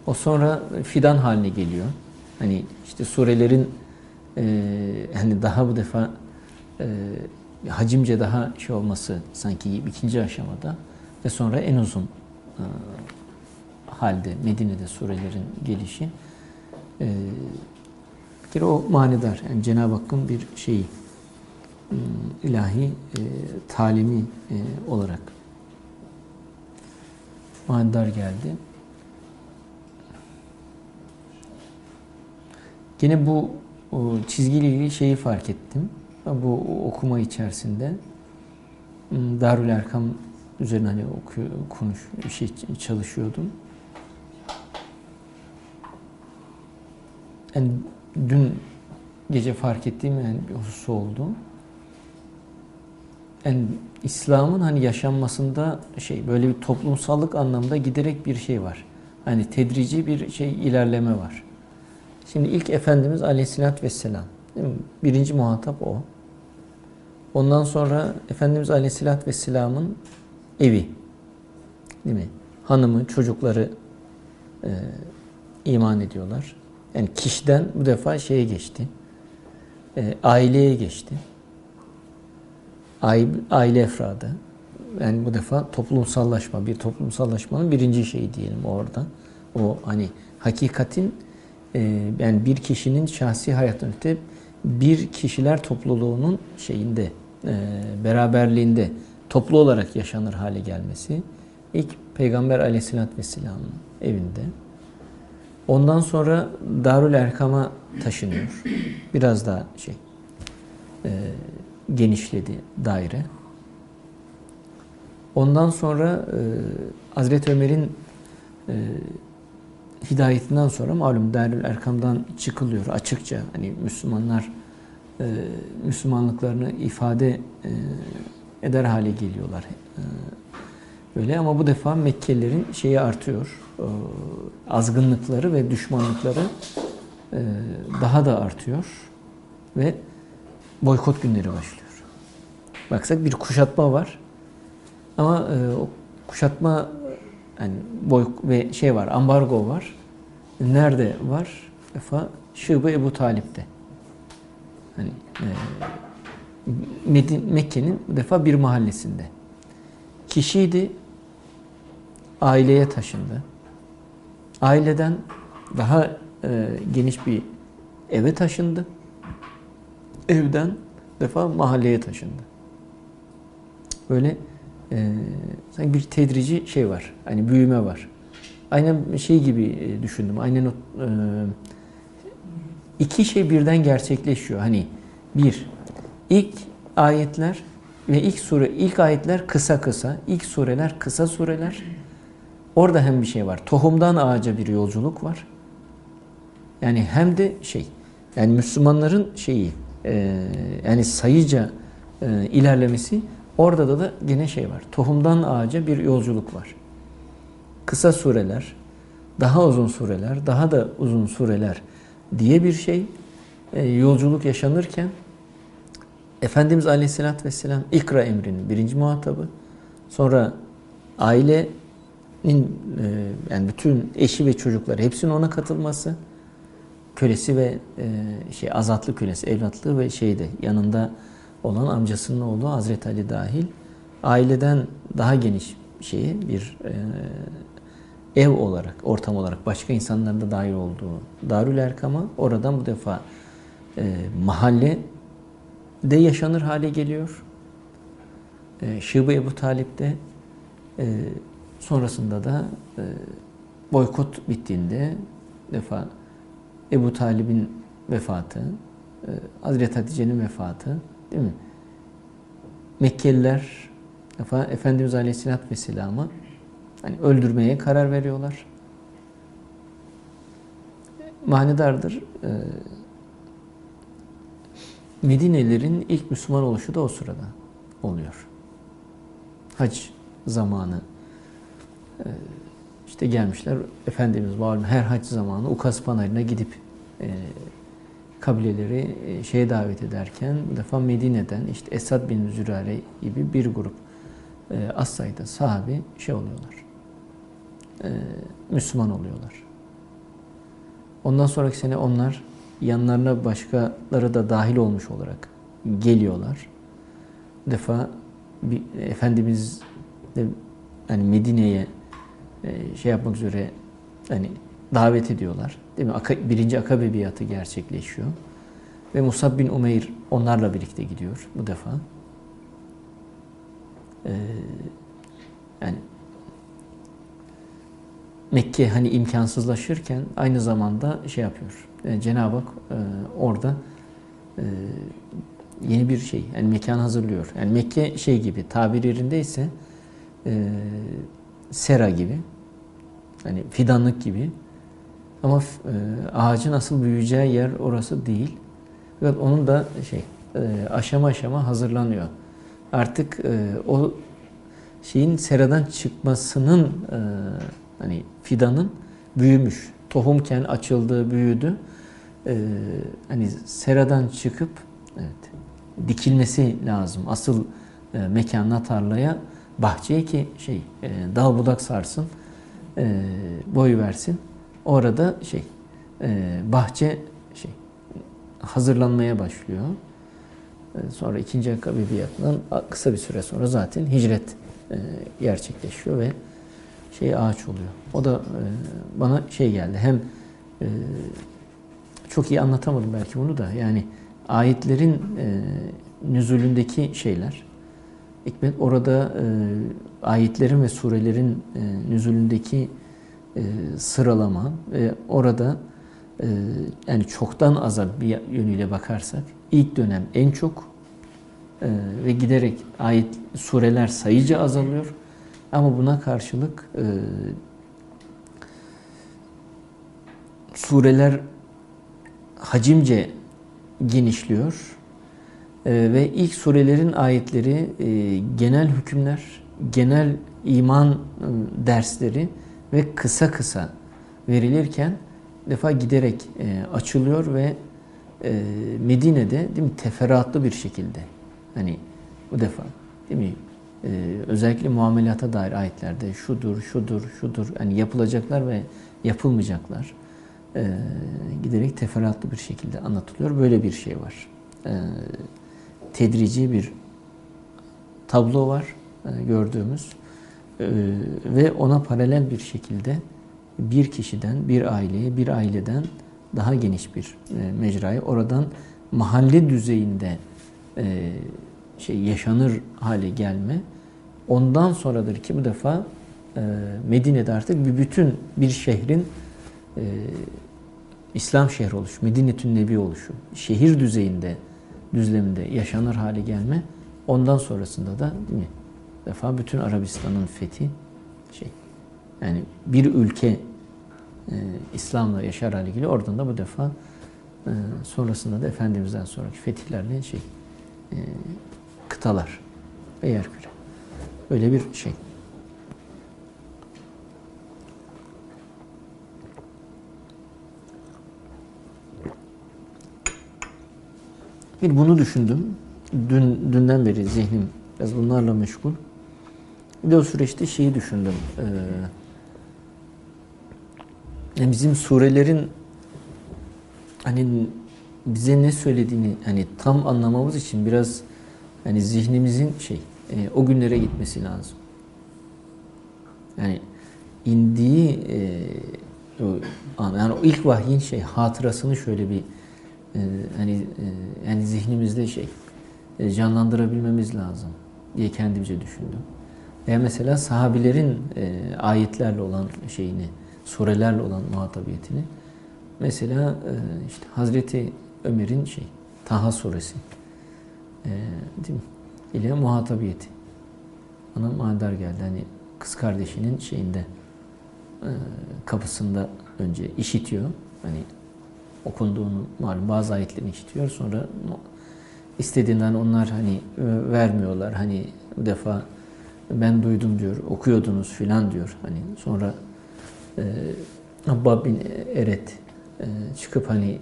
O sonra fidan haline geliyor. Hani işte surelerin e, hani daha bu defa e, hacimce daha şey olması sanki ikinci aşamada ve sonra en uzun e, halde Medine'de surelerin gelişi e, bir o manidar. Yani Cenab-ı Hakk'ın bir şeyi ilahi e, talimi e, olarak manidar geldi. Gene bu çizgiyle ilgili şeyi fark ettim. Bu okuma içerisinde Hmm, Darül Erkam üzerine hani okuyor, konuş, şey çalışıyordum. Yani dün gece fark ettiğim yani bir husus oldu. Yani İslam'ın hani yaşanmasında şey böyle bir toplumsallık anlamda giderek bir şey var. Hani tedrici bir şey ilerleme var. Şimdi ilk Efendimiz Aleyhisselatü Vesselam. Değil mi? Birinci muhatap o. Ondan sonra Efendimiz Aleyhisselatü Vesselam'ın evi. Değil mi? Hanımı, çocukları e, iman ediyorlar. Yani kişiden bu defa şeye geçti. E, aileye geçti. Aile, efradı. yani bu defa toplumsallaşma, bir toplumsallaşmanın birinci şeyi diyelim orada. O hani hakikatin e, yani bir kişinin şahsi hayatın öte bir kişiler topluluğunun şeyinde e, beraberliğinde toplu olarak yaşanır hale gelmesi ilk Peygamber Aleyhisselatü Vesselam'ın evinde. Ondan sonra Darül Erkam'a taşınıyor. Biraz daha şey e, genişledi daire. Ondan sonra e, Hazreti Ömer'in e, hidayetinden sonra malum Darül Erkam'dan çıkılıyor açıkça. Hani Müslümanlar e, Müslümanlıklarını ifade e, eder hale geliyorlar. E, öyle ama bu defa Mekkelilerin şeyi artıyor. E, azgınlıkları ve düşmanlıkları e, daha da artıyor ve boykot günleri başlıyor. Baksak bir kuşatma var. Ama e, o kuşatma yani boy ve şey var, ambargo var. Nerede var? Defa Şıbı Ebu Talip'te. Hani e, Mekke'nin bu defa bir mahallesinde. Kişiydi, aileye taşındı. Aileden daha e, geniş bir eve taşındı. Evden defa mahalleye taşındı. Böyle e, sanki bir tedrici şey var. Hani büyüme var. Aynen şey gibi e, düşündüm. Aynen o e, iki şey birden gerçekleşiyor. Hani bir, ilk ayetler ve ilk sure, ilk ayetler kısa kısa, ilk sureler kısa sureler. Orada hem bir şey var. Tohumdan ağaca bir yolculuk var. Yani hem de şey, yani Müslümanların şeyi, e, yani sayıca e, ilerlemesi Orada da, da yine şey var. Tohumdan ağaca bir yolculuk var. Kısa sureler, daha uzun sureler, daha da uzun sureler diye bir şey e, yolculuk yaşanırken Efendimiz Aleyhisselatü Vesselam ikra emrinin birinci muhatabı. Sonra ailenin e, yani bütün eşi ve çocukları hepsinin ona katılması. Kölesi ve e, şey azatlı kölesi, evlatlığı ve şeyde yanında olan amcasının oğlu Hazreti Ali dahil aileden daha geniş şeyi bir e, ev olarak, ortam olarak başka insanların da dahil olduğu Darül Erkam'a oradan bu defa e, mahalle de yaşanır hale geliyor. E, Şıbı Ebu Talip'te e, sonrasında da e, boykot bittiğinde defa Ebu Talib'in vefatı, e, Hazreti Hatice'nin vefatı Değil mi? Mekkeliler Efendimiz Aleyhisselatü Vesselam'ı hani öldürmeye karar veriyorlar. Manidardır. Ee, Medinelerin ilk Müslüman oluşu da o sırada oluyor. Hac zamanı ee, işte gelmişler. Efendimiz malum her hac zamanı Ukas Panayırı'na gidip e, kabileleri e, şeye davet ederken bu defa Medine'den işte Esad bin Zürare gibi bir grup e, az sayıda sahabi şey oluyorlar. E, Müslüman oluyorlar. Ondan sonraki sene onlar yanlarına başkaları da dahil olmuş olarak geliyorlar. Bu defa bir, Efendimiz de yani Medine'ye şey yapmak üzere hani davet ediyorlar. Değil mi? Birinci akabe biatı gerçekleşiyor. Ve Musab bin Umeyr onlarla birlikte gidiyor bu defa. Ee, yani Mekke hani imkansızlaşırken aynı zamanda şey yapıyor. Yani Cenab-ı Hak e, orada e, yeni bir şey, yani mekan hazırlıyor. Yani Mekke şey gibi, tabir yerindeyse e, sera gibi, hani fidanlık gibi ama e, ağacın asıl büyüyeceği yer orası değil. Fakat onun da şey e, aşama aşama hazırlanıyor. Artık e, o şeyin seradan çıkmasının hani fidanın büyümüş. Tohumken açıldı, büyüdü. Hani seradan çıkıp evet dikilmesi lazım. Asıl e, mekanına tarlaya bahçeye ki şey dal budak sarsın, e, boy versin. Orada şey e, bahçe şey hazırlanmaya başlıyor. E, sonra ikinci akabe biatından kısa bir süre sonra zaten hicret e, gerçekleşiyor ve şey ağaç oluyor. O da e, bana şey geldi. Hem e, çok iyi anlatamadım belki bunu da. Yani ayetlerin e, nüzulündeki şeyler. Hikmet orada e, ayetlerin ve surelerin e, nüzulündeki e, sıralama ve orada e, yani çoktan azal bir yönüyle bakarsak ilk dönem en çok e, ve giderek ayet sureler sayıca azalıyor. Ama buna karşılık e, sureler hacimce genişliyor. E, ve ilk surelerin ayetleri e, genel hükümler, genel iman e, dersleri ve kısa kısa verilirken defa giderek e, açılıyor ve e, Medine'de değil mi teferruatlı bir şekilde hani bu defa değil mi özellikle muamelata dair ayetlerde şudur, şudur, şudur hani yapılacaklar ve yapılmayacaklar giderek teferruatlı bir şekilde anlatılıyor. Böyle bir şey var. E, tedrici bir tablo var e, gördüğümüz. E, ve ona paralel bir şekilde bir kişiden, bir aileye, bir aileden daha geniş bir e, mecrayı oradan mahalle düzeyinde şey yaşanır hale gelme ondan sonradır ki bu defa Medine'de artık bir bütün bir şehrin İslam şehri oluşu, Medine-tün Nebi oluşu, şehir düzeyinde, düzleminde yaşanır hale gelme ondan sonrasında da değil mi? defa bütün Arabistan'ın fethi şey yani bir ülke e, İslam'la yaşar hale geliyor. Oradan da bu defa e, sonrasında da Efendimiz'den sonraki fetihlerle şey e, kıtalar ve yerküre. Böyle bir şey. Bir bunu düşündüm. Dün dünden beri zihnim biraz bunlarla meşgul. Bir de o süreçte şeyi düşündüm. Ee, bizim surelerin hani bize ne söylediğini hani tam anlamamız için biraz hani zihnimizin şey e, o günlere gitmesi lazım. Yani indiği e, o, yani o ilk vahyin şey hatırasını şöyle bir e, hani e, yani zihnimizde şey e, canlandırabilmemiz lazım diye kendimce düşündüm. Veya mesela sahabilerin e, ayetlerle olan şeyini, surelerle olan muhatabiyetini mesela e, işte Hazreti Ömer'in şey Taha suresi e, değil mi? ile muhatabiyeti. Bana manidar geldi. Hani kız kardeşinin şeyinde e, kapısında önce işitiyor. Hani okunduğunu malum bazı ayetlerini işitiyor. Sonra istediğinden onlar hani e, vermiyorlar. Hani bu defa ben duydum diyor, okuyordunuz filan diyor. Hani sonra e, Abbab bin Eret e, çıkıp hani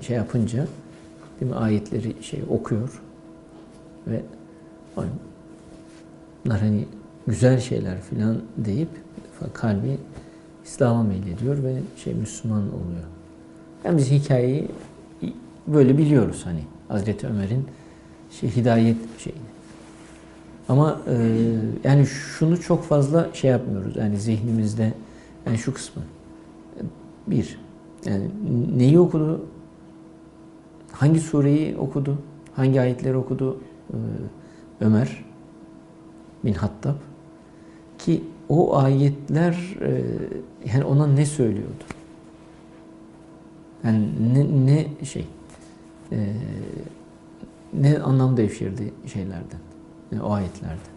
şey yapınca değil mi ayetleri şey okuyor ve hani, bunlar hani güzel şeyler filan deyip kalbi İslam'a meylediyor ve şey Müslüman oluyor. Yani biz hikayeyi böyle biliyoruz hani Hazreti Ömer'in şey hidayet şeyini. Ama e, yani şunu çok fazla şey yapmıyoruz. Yani zihnimizde yani şu kısmı. Bir, yani neyi okudu? Hangi sureyi okudu? Hangi ayetleri okudu e, Ömer bin Hattab? Ki o ayetler e, yani ona ne söylüyordu? Yani ne, ne şey e, ne anlam devşirdi şeylerden, yani o ayetlerden.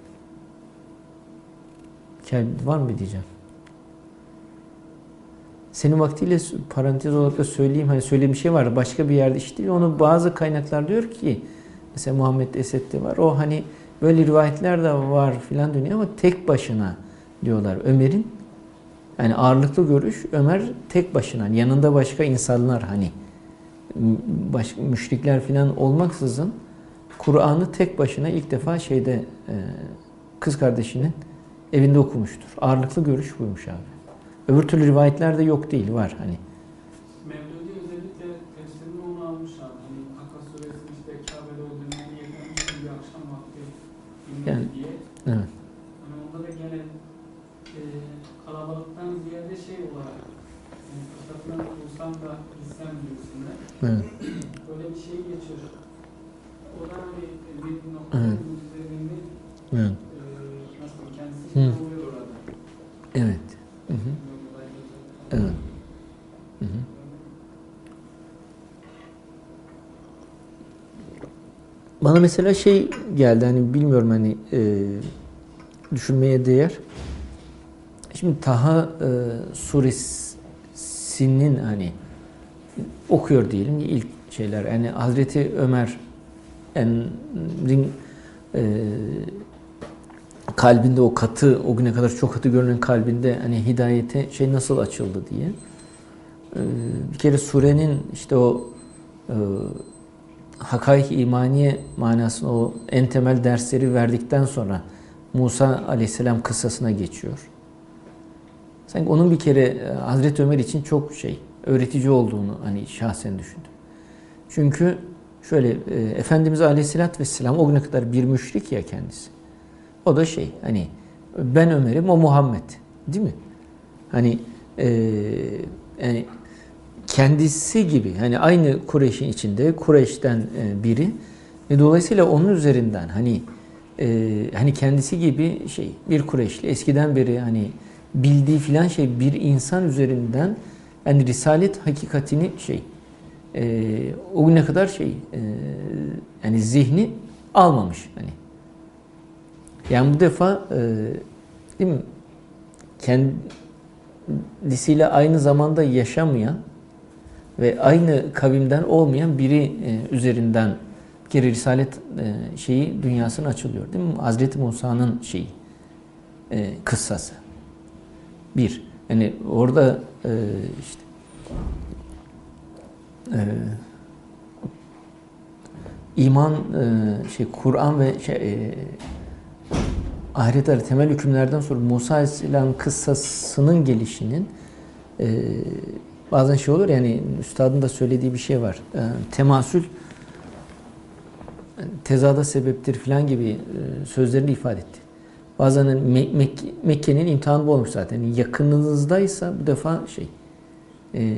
Var mı diyeceğim? Senin vaktiyle parantez olarak da söyleyeyim. Hani söylediğim bir şey var. Başka bir yerde işte onu bazı kaynaklar diyor ki mesela Muhammed Esed'de var. O hani böyle rivayetler de var filan dönüyor ama tek başına diyorlar. Ömer'in yani ağırlıklı görüş Ömer tek başına yanında başka insanlar hani baş, müşrikler filan olmaksızın Kur'an'ı tek başına ilk defa şeyde e, kız kardeşinin evinde okumuştur. Ağırlıklı görüş buymuş abi. Öbür türlü rivayetlerde yok değil, var hani. Mevludi özellikle tefsirinde onu almış abi. Hani Hakka suresi işte Kabe'de o yetermiş bir akşam vakti Yani, diye. Evet. Evet. böyle bir şey geçiyor. O da bir Evet. noktanın üzerinde Evet. e, nasıl kendisi Hı. oluyor orada. Evet. Hı hı. Evet. Bana mesela şey geldi hani bilmiyorum hani e, düşünmeye değer. Şimdi Taha e, suresinin hani okuyor diyelim ilk şeyler. Yani Hazreti Ömer Enrin e, kalbinde o katı, o güne kadar çok katı görünen kalbinde hani hidayete şey nasıl açıldı diye. E, bir kere surenin işte o e, hakaik imaniye manasını o en temel dersleri verdikten sonra Musa aleyhisselam kıssasına geçiyor. Sanki onun bir kere e, Hazreti Ömer için çok şey öğretici olduğunu hani şahsen düşündüm. Çünkü şöyle e, Efendimiz Aleyhisselatü Vesselam o güne kadar bir müşrik ya kendisi. O da şey hani ben Ömer'im o Muhammed değil mi? Hani e, yani kendisi gibi hani aynı Kureyş'in içinde Kureyş'ten e, biri ve dolayısıyla onun üzerinden hani e, hani kendisi gibi şey bir Kureyşli eskiden beri hani bildiği filan şey bir insan üzerinden yani risalet hakikatini şey e, o güne kadar şey e, yani zihni almamış hani. Yani bu defa e, değil mi? Kendisiyle aynı zamanda yaşamayan ve aynı kavimden olmayan biri e, üzerinden bir Risalet e, şeyi dünyasına açılıyor değil mi? Hazreti Musa'nın şeyi e, kıssası. Bir. Yani orada e, işte e, iman e, şey Kur'an ve şey e, ahiret temel hükümlerden sonra Musa Aleyhisselam kıssasının gelişinin e, bazen şey olur yani üstadın da söylediği bir şey var. E, temasül tezada sebeptir filan gibi e, sözlerini ifade etti. Bazen Me- Mek- Mekke'nin imtihanı bu olmuş zaten. Yakınınızdaysa bu defa şey e,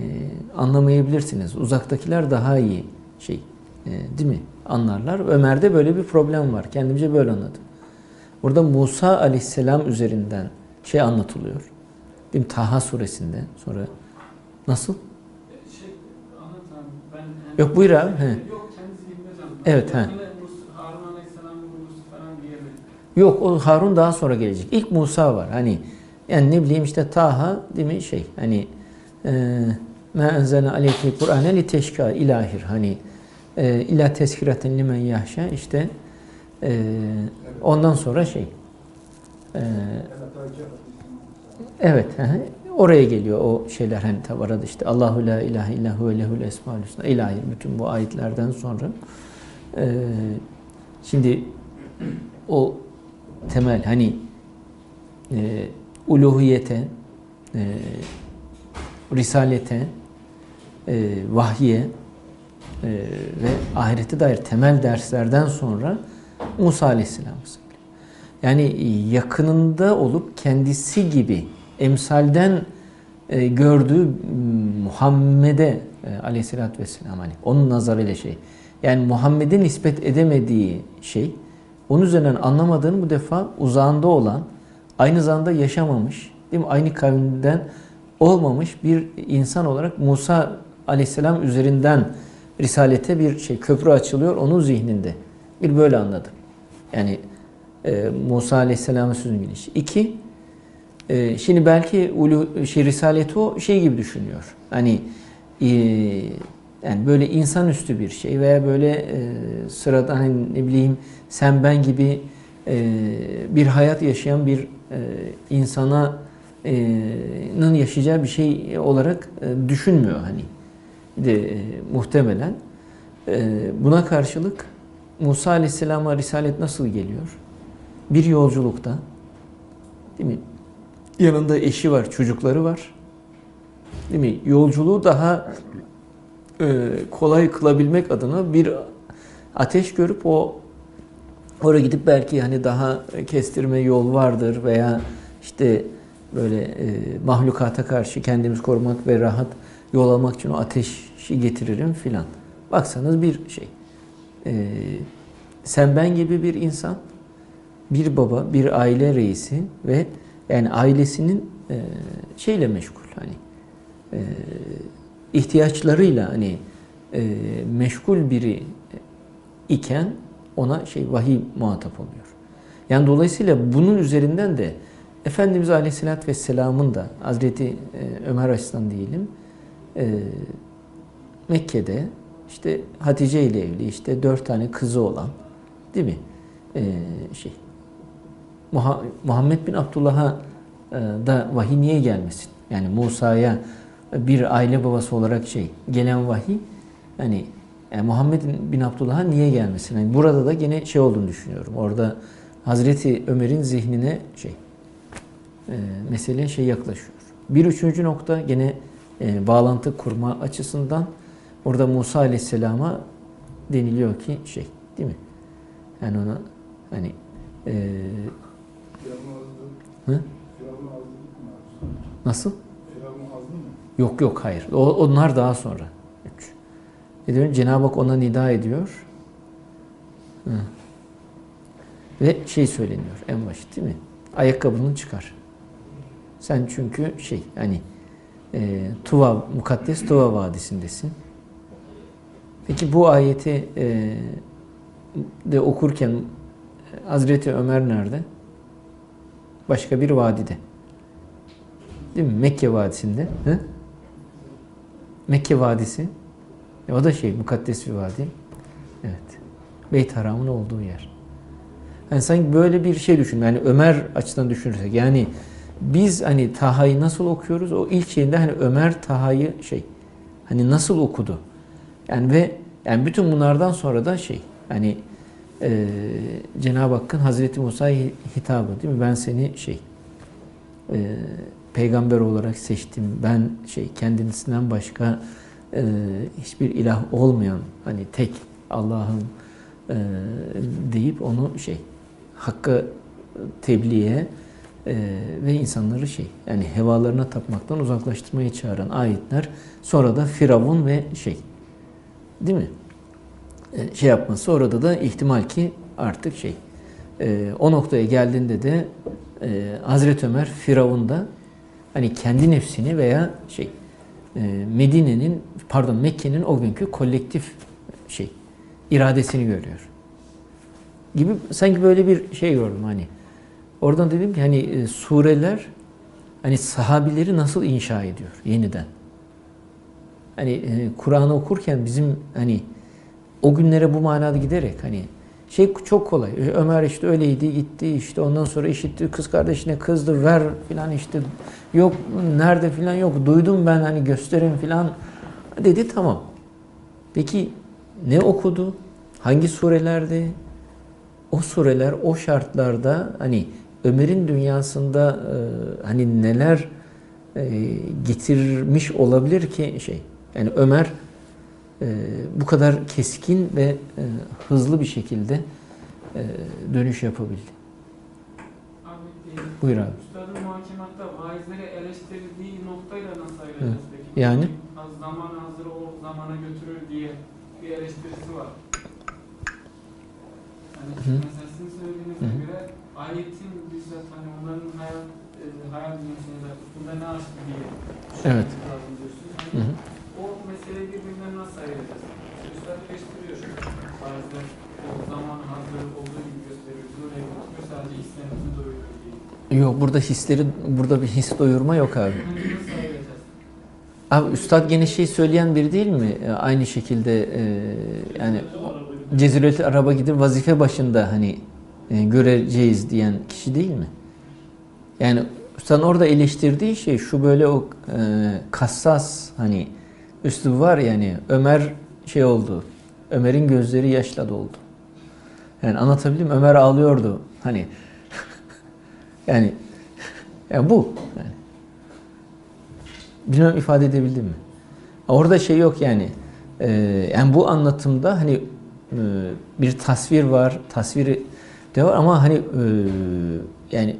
anlamayabilirsiniz. Uzaktakiler daha iyi şey e, değil mi? Anlarlar. Ömer'de böyle bir problem var. Kendimce böyle anladım. Burada Musa aleyhisselam üzerinden şey anlatılıyor. Değil mi? Taha suresinde. Sonra nasıl? Şey, anlat abi. Ben, yani- Yok, buyur abi. He. Yok kendi zihnimde canım. Evet, he. Yakında Mus- Harun Aleyhisselam'ın vurgusu falan diyemedim. Yok o Harun daha sonra gelecek. İlk Musa var. Hani yani ne bileyim işte Taha değil mi? Şey hani ma enzene aleyke Kur'ane li teşka ilahir. Hani e, ila limen yahşa. İşte e, ondan sonra şey e, evet oraya geliyor o şeyler. Hani tabi işte Allahu la ilahe illa huve lehul esmaül husna. İlahi bütün bu ayetlerden sonra e, şimdi o temel hani e, uluhiyete, e, risalete, e, vahye e, ve ahirete dair temel derslerden sonra Musa Aleyhisselam. Yani yakınında olup kendisi gibi emsalden e, gördüğü Muhammed'e e, Aleyhisselatü Vesselam hani onun nazarıyla şey. Yani Muhammed'e nispet edemediği şey onun üzerinden anlamadığını bu defa uzağında olan, aynı zamanda yaşamamış, değil mi? Aynı kavimden olmamış bir insan olarak Musa Aleyhisselam üzerinden risalete bir şey köprü açılıyor onun zihninde. Bir böyle anladım. Yani e, Musa Aleyhisselam'ın sözünün gelişi. İki, e, şimdi belki ulu, şey, risaleti o şey gibi düşünüyor. Hani e, yani böyle insanüstü bir şey veya böyle e, sıradan hani ne bileyim sen ben gibi e, bir hayat yaşayan bir e, insana nın yaşayacağı bir şey olarak e, düşünmüyor hani de e, muhtemelen. E, buna karşılık Musa Aleyhisselam'a risalet nasıl geliyor? Bir yolculukta değil mi? Yanında eşi var, çocukları var. Değil mi? Yolculuğu daha e, kolay kılabilmek adına bir ateş görüp o oraya gidip belki hani daha kestirme yol vardır veya işte böyle e, mahlukata karşı kendimiz korumak ve rahat yol almak için o ateşi getiririm filan. Baksanız bir şey. E, sen ben gibi bir insan, bir baba, bir aile reisi ve yani ailesinin e, şeyle meşgul hani e, ihtiyaçlarıyla hani e, meşgul biri iken ona şey vahiy muhatap oluyor. Yani dolayısıyla bunun üzerinden de Efendimiz Aleyhisselatü Vesselam'ın da Hazreti e, Ömer açısından diyelim e, Mekke'de işte Hatice ile evli işte dört tane kızı olan değil mi? E, şey Muha- Muhammed bin Abdullah'a e, da vahiy niye gelmesin? Yani Musa'ya bir aile babası olarak şey gelen vahiy hani yani Muhammed bin Abdullah'a niye gelmesin? Yani burada da gene şey olduğunu düşünüyorum. Orada Hazreti Ömer'in zihnine şey e, mesele şey yaklaşıyor. Bir üçüncü nokta gene e, bağlantı kurma açısından orada Musa Aleyhisselam'a deniliyor ki şey değil mi? Yani ona hani e, nasıl? Yok yok hayır. O, onlar daha sonra. Üç. Ne? Cenab-ı Hak ona nida ediyor. Hı. Ve şey söyleniyor en basit değil mi? Ayakkabını çıkar. Sen çünkü şey hani e, Tuva, mukaddes Tuva Vadisi'ndesin. Peki bu ayeti e, de okurken Hazreti Ömer nerede? Başka bir vadide. Değil mi? Mekke Vadisi'nde. Hı? Mekke Vadisi. E, o da şey mukaddes bir vadi. Evet. Beyt Haram'ın olduğu yer. Yani sanki böyle bir şey düşün. Yani Ömer açısından düşünürsek. Yani biz hani Taha'yı nasıl okuyoruz? O ilk şeyinde hani Ömer Taha'yı şey hani nasıl okudu? Yani ve yani bütün bunlardan sonra da şey hani e, Cenab-ı Hakk'ın Hazreti Musa'ya hitabı değil mi? Ben seni şey e, peygamber olarak seçtim. Ben şey kendisinden başka e, hiçbir ilah olmayan hani tek Allah'ın e, deyip onu şey hakka tebliğe e, ve insanları şey yani hevalarına tapmaktan uzaklaştırmaya çağıran ayetler sonra da Firavun ve şey değil mi? E, şey yapması orada da ihtimal ki artık şey e, o noktaya geldiğinde de e, Hazreti Ömer Firavun'da hani kendi nefsini veya şey e, Medine'nin pardon Mekke'nin o günkü kolektif şey iradesini görüyor. Gibi sanki böyle bir şey gördüm hani. Oradan dedim ki hani e, sureler hani sahabileri nasıl inşa ediyor yeniden. Hani e, Kur'an'ı okurken bizim hani o günlere bu manada giderek hani şey çok kolay. E, Ömer işte öyleydi gitti işte ondan sonra işitti kız kardeşine kızdı ver filan işte yok nerede filan yok duydum ben hani gösterin filan dedi tamam. Peki ne okudu? Hangi surelerde? O sureler o şartlarda hani Ömer'in dünyasında e, hani neler e, getirmiş olabilir ki şey. Yani Ömer e, bu kadar keskin ve e, hızlı bir şekilde e, dönüş yapabildi. Abi, e, Buyur abi. Üstadın muhakematta vaizleri eleştirdiği Hı. peki? Yani? Az zaman hazır o zamana götürür diye bir eleştirisi var. Yani Hı. mesela sizin söylediğinize Hı hı. göre ayetin bizzat hani onların hayat e, hayat dünyasında da üstünde ne açtı diye Evet. lazım diyorsunuz. Hı Hani hı. o meseleyi birbirinden nasıl ayıracağız? Üstad eleştiriyor. Vaizler o zaman hazır olduğu gibi gösteriyor. Bunu ne götürüyor? Sadece hislerimizi doyuruyor diye. Yok burada hisleri burada bir his doyurma yok abi. Abi üstad gene şey söyleyen biri değil mi? E, Aynı şekilde e, yani Ceziretül Arab'a gidip vazife başında hani e, göreceğiz diyen kişi değil mi? Yani üstadın orada eleştirdiği şey şu böyle o e, kassas hani üslubu var yani Ömer şey oldu. Ömer'in gözleri yaşla doldu. Yani anlatabildim? Ömer ağlıyordu. Hani <laughs> yani <laughs> yani bu yani. Bilmem ifade edebildim mi? Orada şey yok yani. Ee, yani bu anlatımda hani e, bir tasvir var, tasviri de var ama hani e, yani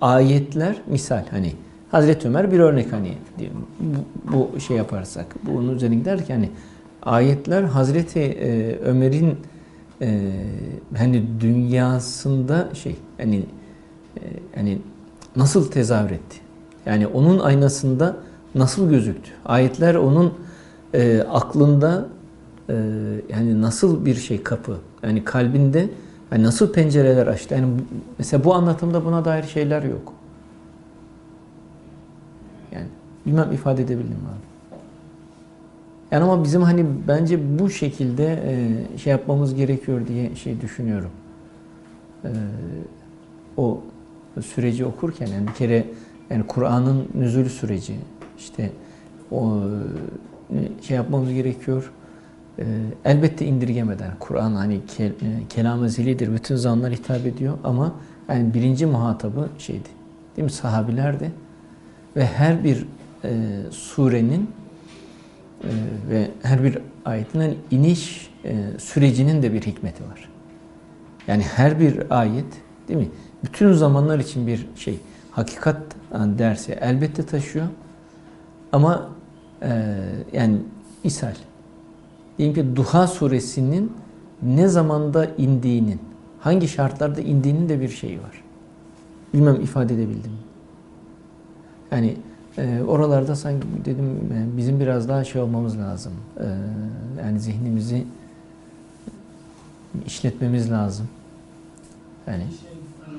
ayetler misal hani Hazreti Ömer bir örnek hani bu, bu şey yaparsak bunun üzerine gider ki hani ayetler Hazreti e, Ömer'in e, hani dünyasında şey hani e, hani nasıl tezahür etti? Yani onun aynasında nasıl gözüktü? Ayetler onun e, aklında e, yani nasıl bir şey kapı? Yani kalbinde yani nasıl pencereler açtı? Yani mesela bu anlatımda buna dair şeyler yok. Yani bilmem ifade edebildim abi. Yani ama bizim hani bence bu şekilde e, şey yapmamız gerekiyor diye şey düşünüyorum. E, o süreci okurken yani bir kere yani Kur'an'ın nüzul süreci işte o e, şey yapmamız gerekiyor. E, elbette indirgemeden Kur'an hani kel, e, kelam-ı zilidir. Bütün zanlar hitap ediyor ama yani birinci muhatabı şeydi. Değil mi? Sahabilerdi. Ve her bir e, surenin ve her bir ayetin hani iniş sürecinin de bir hikmeti var. Yani her bir ayet değil mi? Bütün zamanlar için bir şey hakikat dersi elbette taşıyor. Ama e, yani misal diyelim ki Duha suresinin ne zamanda indiğinin, hangi şartlarda indiğinin de bir şeyi var. Bilmem ifade edebildim mi? Yani e, oralarda sanki dedim e, bizim biraz daha şey olmamız lazım. E, yani zihnimizi işletmemiz lazım. Yani Şey, hani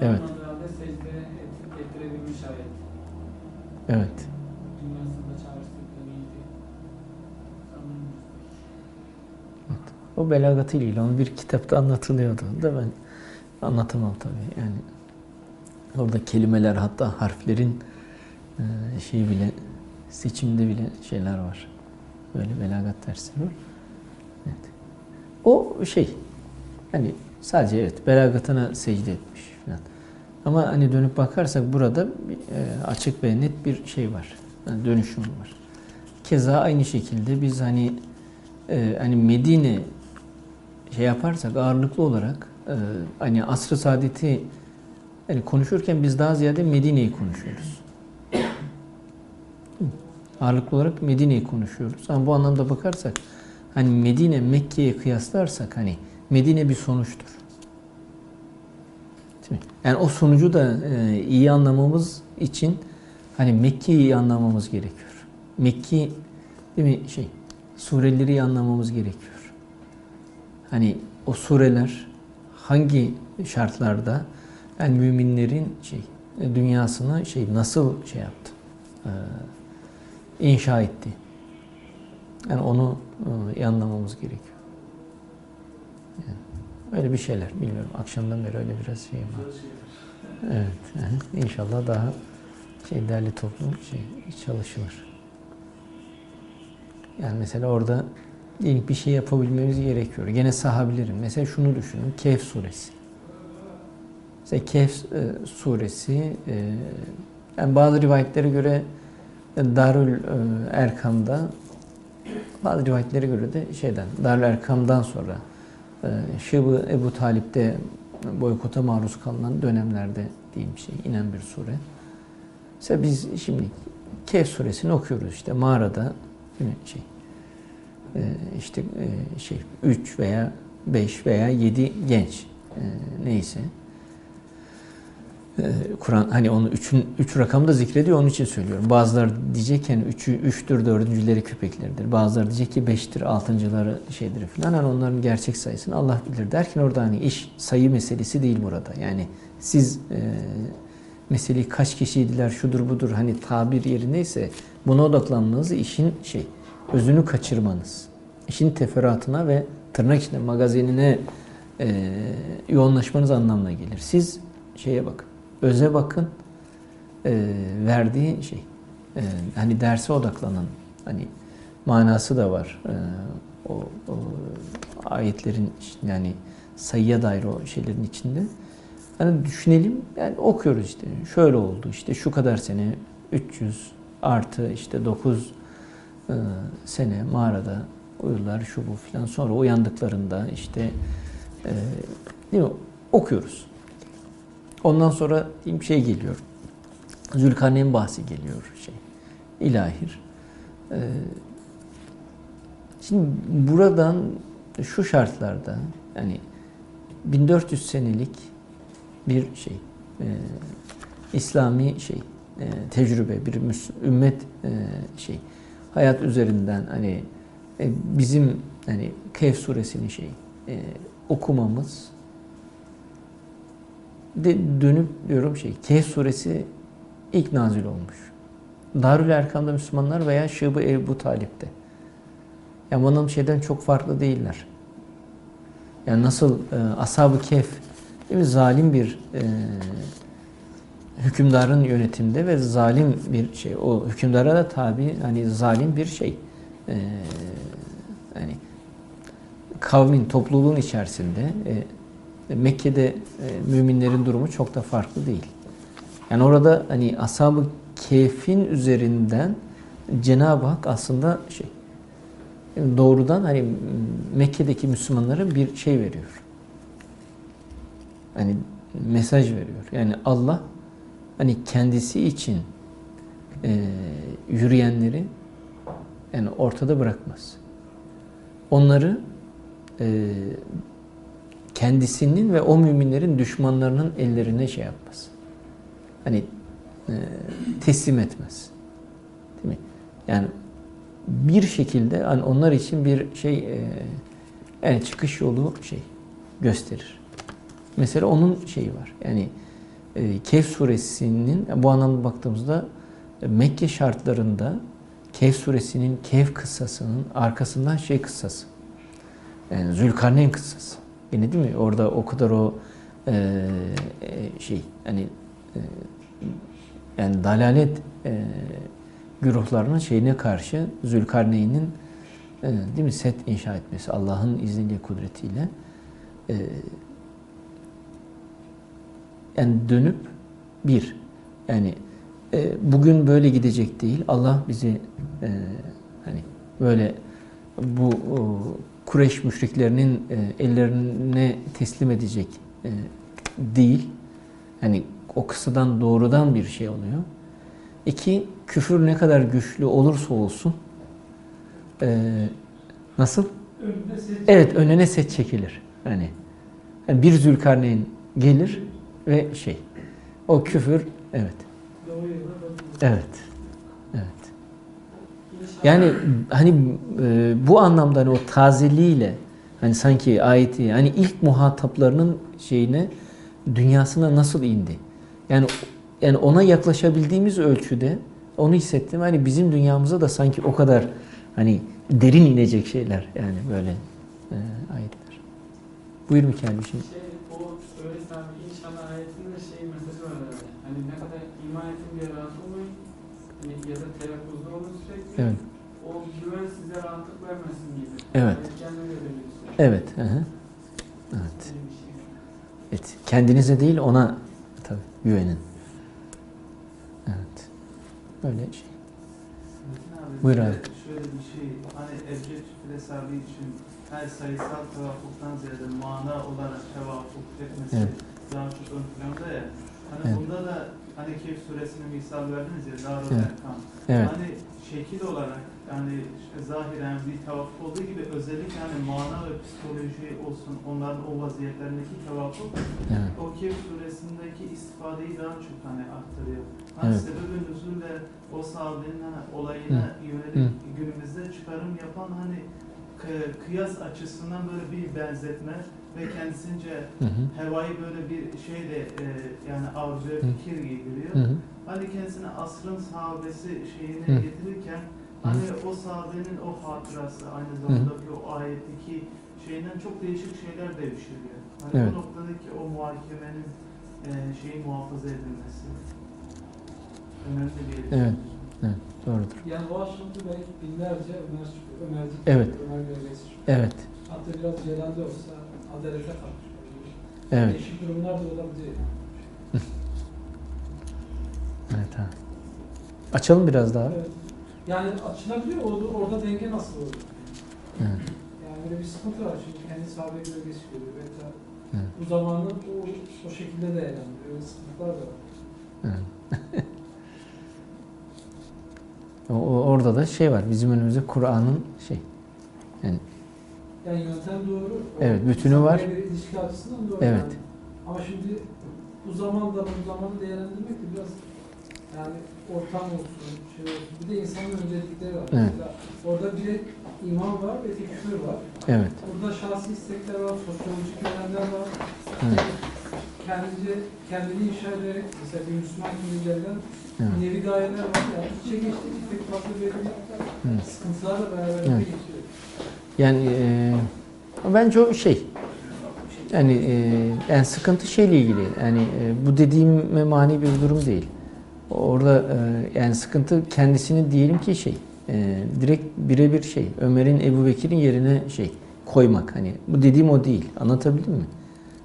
e, Evet. olmadığı halde secde et- ettirebilmiş ayet. Evet. O belagatıyla onu bir kitapta anlatılıyordu da ben anlatamam tabii. Yani orada kelimeler hatta harflerin şeyi bile seçimde bile şeyler var. Böyle belagat dersleri var. Evet. O şey hani sadece evet belagatına secde etmiş. Ama hani dönüp bakarsak burada e, açık ve net bir şey var. Yani dönüşüm var. Keza aynı şekilde biz hani e, hani Medine şey yaparsak ağırlıklı olarak e, hani asr-ı saadeti yani konuşurken biz daha ziyade Medine'yi konuşuyoruz. Ağırlıklı olarak Medine'yi konuşuyoruz. Ama bu anlamda bakarsak hani Medine Mekke'ye kıyaslarsak hani Medine bir sonuçtur. Mi? Yani o sonucu da e, iyi anlamamız için hani Mekke'yi iyi anlamamız gerekiyor. Mekki değil mi şey sureleri iyi anlamamız gerekiyor. Hani o sureler hangi şartlarda yani müminlerin şey e, dünyasını şey nasıl şey yaptı? Ee, inşa etti. Yani onu e, iyi anlamamız gerekiyor. Öyle bir şeyler bilmiyorum. Akşamdan beri öyle biraz şey var. Evet. İnşallah daha şey derli toplu şey çalışılır. Yani mesela orada ilk bir şey yapabilmemiz gerekiyor. Gene sahabilerin. Mesela şunu düşünün. Kehf suresi. Mesela Kehf e, suresi e, yani bazı rivayetlere göre Darül e, Erkam'da bazı rivayetlere göre de şeyden Darül Erkam'dan sonra Şıbı Ebu Talip'te boykota maruz kalınan dönemlerde diyeyim şey inen bir sure. Mesela biz şimdi Kehf suresini okuyoruz işte mağarada şey e, işte e, şey 3 veya 5 veya 7 genç e, neyse Kur'an hani onu üçün üç rakamda zikrediyor onun için söylüyorum. Bazıları diyecek ki hani üçü üçtür, dördüncüleri köpekleridir. Bazıları diyecek ki beştir, altıncıları şeydir filan. Hani onların gerçek sayısını Allah bilir derken orada hani iş sayı meselesi değil burada. Yani siz e, meseleyi kaç kişiydiler, şudur budur hani tabir yerindeyse buna odaklanmanız işin şey özünü kaçırmanız. İşin teferruatına ve tırnak içinde magazinine e, yoğunlaşmanız anlamına gelir. Siz şeye bakın, öze bakın, e, verdiği şey, e, hani derse odaklanan, hani manası da var. E, o, o ayetlerin yani sayıya dair o şeylerin içinde. Hani düşünelim, yani okuyoruz işte, şöyle oldu, işte şu kadar sene, 300 artı işte 9 e, sene mağarada uyurlar şu bu filan. Sonra uyandıklarında işte e, değil mi? okuyoruz. Ondan sonra diyeyim şey geliyor. Zülkarneyn bahsi geliyor şey. İlahir. Ee, şimdi buradan şu şartlarda yani 1400 senelik bir şey e, İslami şey e, tecrübe bir ümmet e, şey hayat üzerinden hani e, bizim hani Kehf suresini şey e, okumamız de dönüp diyorum şey Kehf suresi ilk nazil olmuş. Darül Erkam'da Müslümanlar veya Şıbı Ebu Talip'te. Yani bunun şeyden çok farklı değiller. Yani nasıl e, Ashab-ı Kehf değil mi? zalim bir e, hükümdarın yönetimde ve zalim bir şey. O hükümdara da tabi hani zalim bir şey. E, hani kavmin, topluluğun içerisinde e, Mekke'de e, müminlerin durumu çok da farklı değil. Yani orada hani ashab-ı keyfin üzerinden Cenab-ı Hak aslında şey doğrudan hani Mekke'deki Müslümanlara bir şey veriyor. Hani mesaj veriyor. Yani Allah hani kendisi için e, yürüyenleri yani ortada bırakmaz. Onları e, kendisinin ve o müminlerin düşmanlarının ellerine şey yapmaz. Hani e, teslim etmez. Değil mi? Yani bir şekilde hani onlar için bir şey e, yani çıkış yolu şey gösterir. Mesela onun şeyi var. Yani e, Kehf suresinin bu anlamda baktığımızda e, Mekke şartlarında Kehf suresinin Kehf kıssasının arkasından şey kıssası. Yani Zülkarneyn kıssası. Yine değil mi? Orada o kadar o e, e, şey hani e, yani dalalet e, güruhlarının şeyine karşı Zülkarneyn'in e, değil mi set inşa etmesi Allah'ın izniyle kudretiyle e, yani dönüp bir yani e, bugün böyle gidecek değil Allah bizi e, hani böyle bu o, Kureyş müşriklerinin e, ellerine teslim edecek e, değil. Hani o kıssadan doğrudan bir şey oluyor. İki, küfür ne kadar güçlü olursa olsun e, nasıl? Önünde set Evet önüne set çekilir. Yani, yani bir Zülkarneyn gelir ve şey o küfür evet evet yani hani e, bu anlamda hani o tazeliğiyle hani sanki ayeti hani ilk muhataplarının şeyine dünyasına nasıl indi? Yani yani ona yaklaşabildiğimiz ölçüde onu hissettim. Hani bizim dünyamıza da sanki o kadar hani derin inecek şeyler yani böyle e, ayetler. Buyur Mikael bir şey. Şey, o söylesem inşallah ayetinde şey mesajı var herhalde. Hani ne kadar iman ettin diye rahat olmayın. Hani ya da telaffuzda olun sürekli. Evet. O güven size rahatlık vermesin gibi. Evet. Evet. Hı hı. Evet. Evet. Kendinize değil ona tabii güvenin. Evet. Böyle şey. Abi, Buyur abi. Şöyle bir şey, hani Ebced hesabı için her sayısal tevafuktan ziyade mana olarak tevafuk etmesi Evet. daha çok ön planda ya. Hani Evet. bunda da hani Kehf suresine misal verdiniz ya, Darul Evet. Erkam. Evet. Hani şekil olarak yani işte zahiren bir tevafuk olduğu gibi özellikle hani mana ve psikoloji olsun onların o vaziyetlerindeki tevafuk Evet. o Kehf suresindeki istifadeyi daha çok hani aktarıyor. Hani Evet. sebebi o sahabenin hani olayına yönelik günümüzde çıkarım yapan hani kı- kıyas açısından böyle bir benzetme ve kendisince Hı hı. hevayı böyle bir şeyle e, yani Hı. fikir geliyor. Hı hı. Hani kendisine asrın sahabesi şeyine Hı. getirirken hani o sahabenin o hatırası aynı zamanda o ayetteki şeyinden çok değişik şeyler devşiriyor. Hani Evet. bu noktadaki o muhakemenin e, şeyi muhafaza edilmesi önemli bir Evet. Evet. Doğrudur. Yani o aşımda belki binlerce Ömer çıkıyor. Ömercik Evet. Ömer Gölgesi çıkıyor. Evet. Hatta biraz Celal'de olsa adalete kalmış. Evet. Değişik durumlar da olabilir. Evet. Ha. Açalım biraz daha. Evet. Yani açılabiliyor. Orada, orada denge nasıl olur? Evet. Yani böyle bir sıkıntı var. Şimdi kendi sahabe gölgesi görüyor. Hatta Evet. Bu zamanı o, o şekilde değerlendiriyor. Öyle sıkıntılar da var. Evet. <laughs> o, o- orada da şey var. Bizim önümüzde Kur'an'ın şey. Yani Yani yöntem doğru. Evet, bütünü var. Bir ilişki açısından doğru. Evet. Yani. Ama şimdi bu zamanda bu zamanı değerlendirmek de biraz yani ortam olsun, şey olsun. Bir de insanın özellikleri var. Evet. Mesela orada bir iman var ve küfür var. evet. Burada şahsi istekler var, sosyolojik nedenler var. Evet. Kendince, kendini inşa ederek mesela bir Müslüman kimliklerinden Evet. nevi gayeler var. Yani içe geçtikçe pek fazla böyle Evet. sıkıntılarla beraberinde Evet. geçiyor. Yani e, bence o şey. Yani e, yani sıkıntı şeyle ilgili. Yani e, bu dediğime mani bir durum değil. Orada e, yani sıkıntı kendisini diyelim ki şey e, direkt birebir şey Ömer'in Ebu Bekir'in yerine şey koymak. Hani bu dediğim o değil. Anlatabildim mi?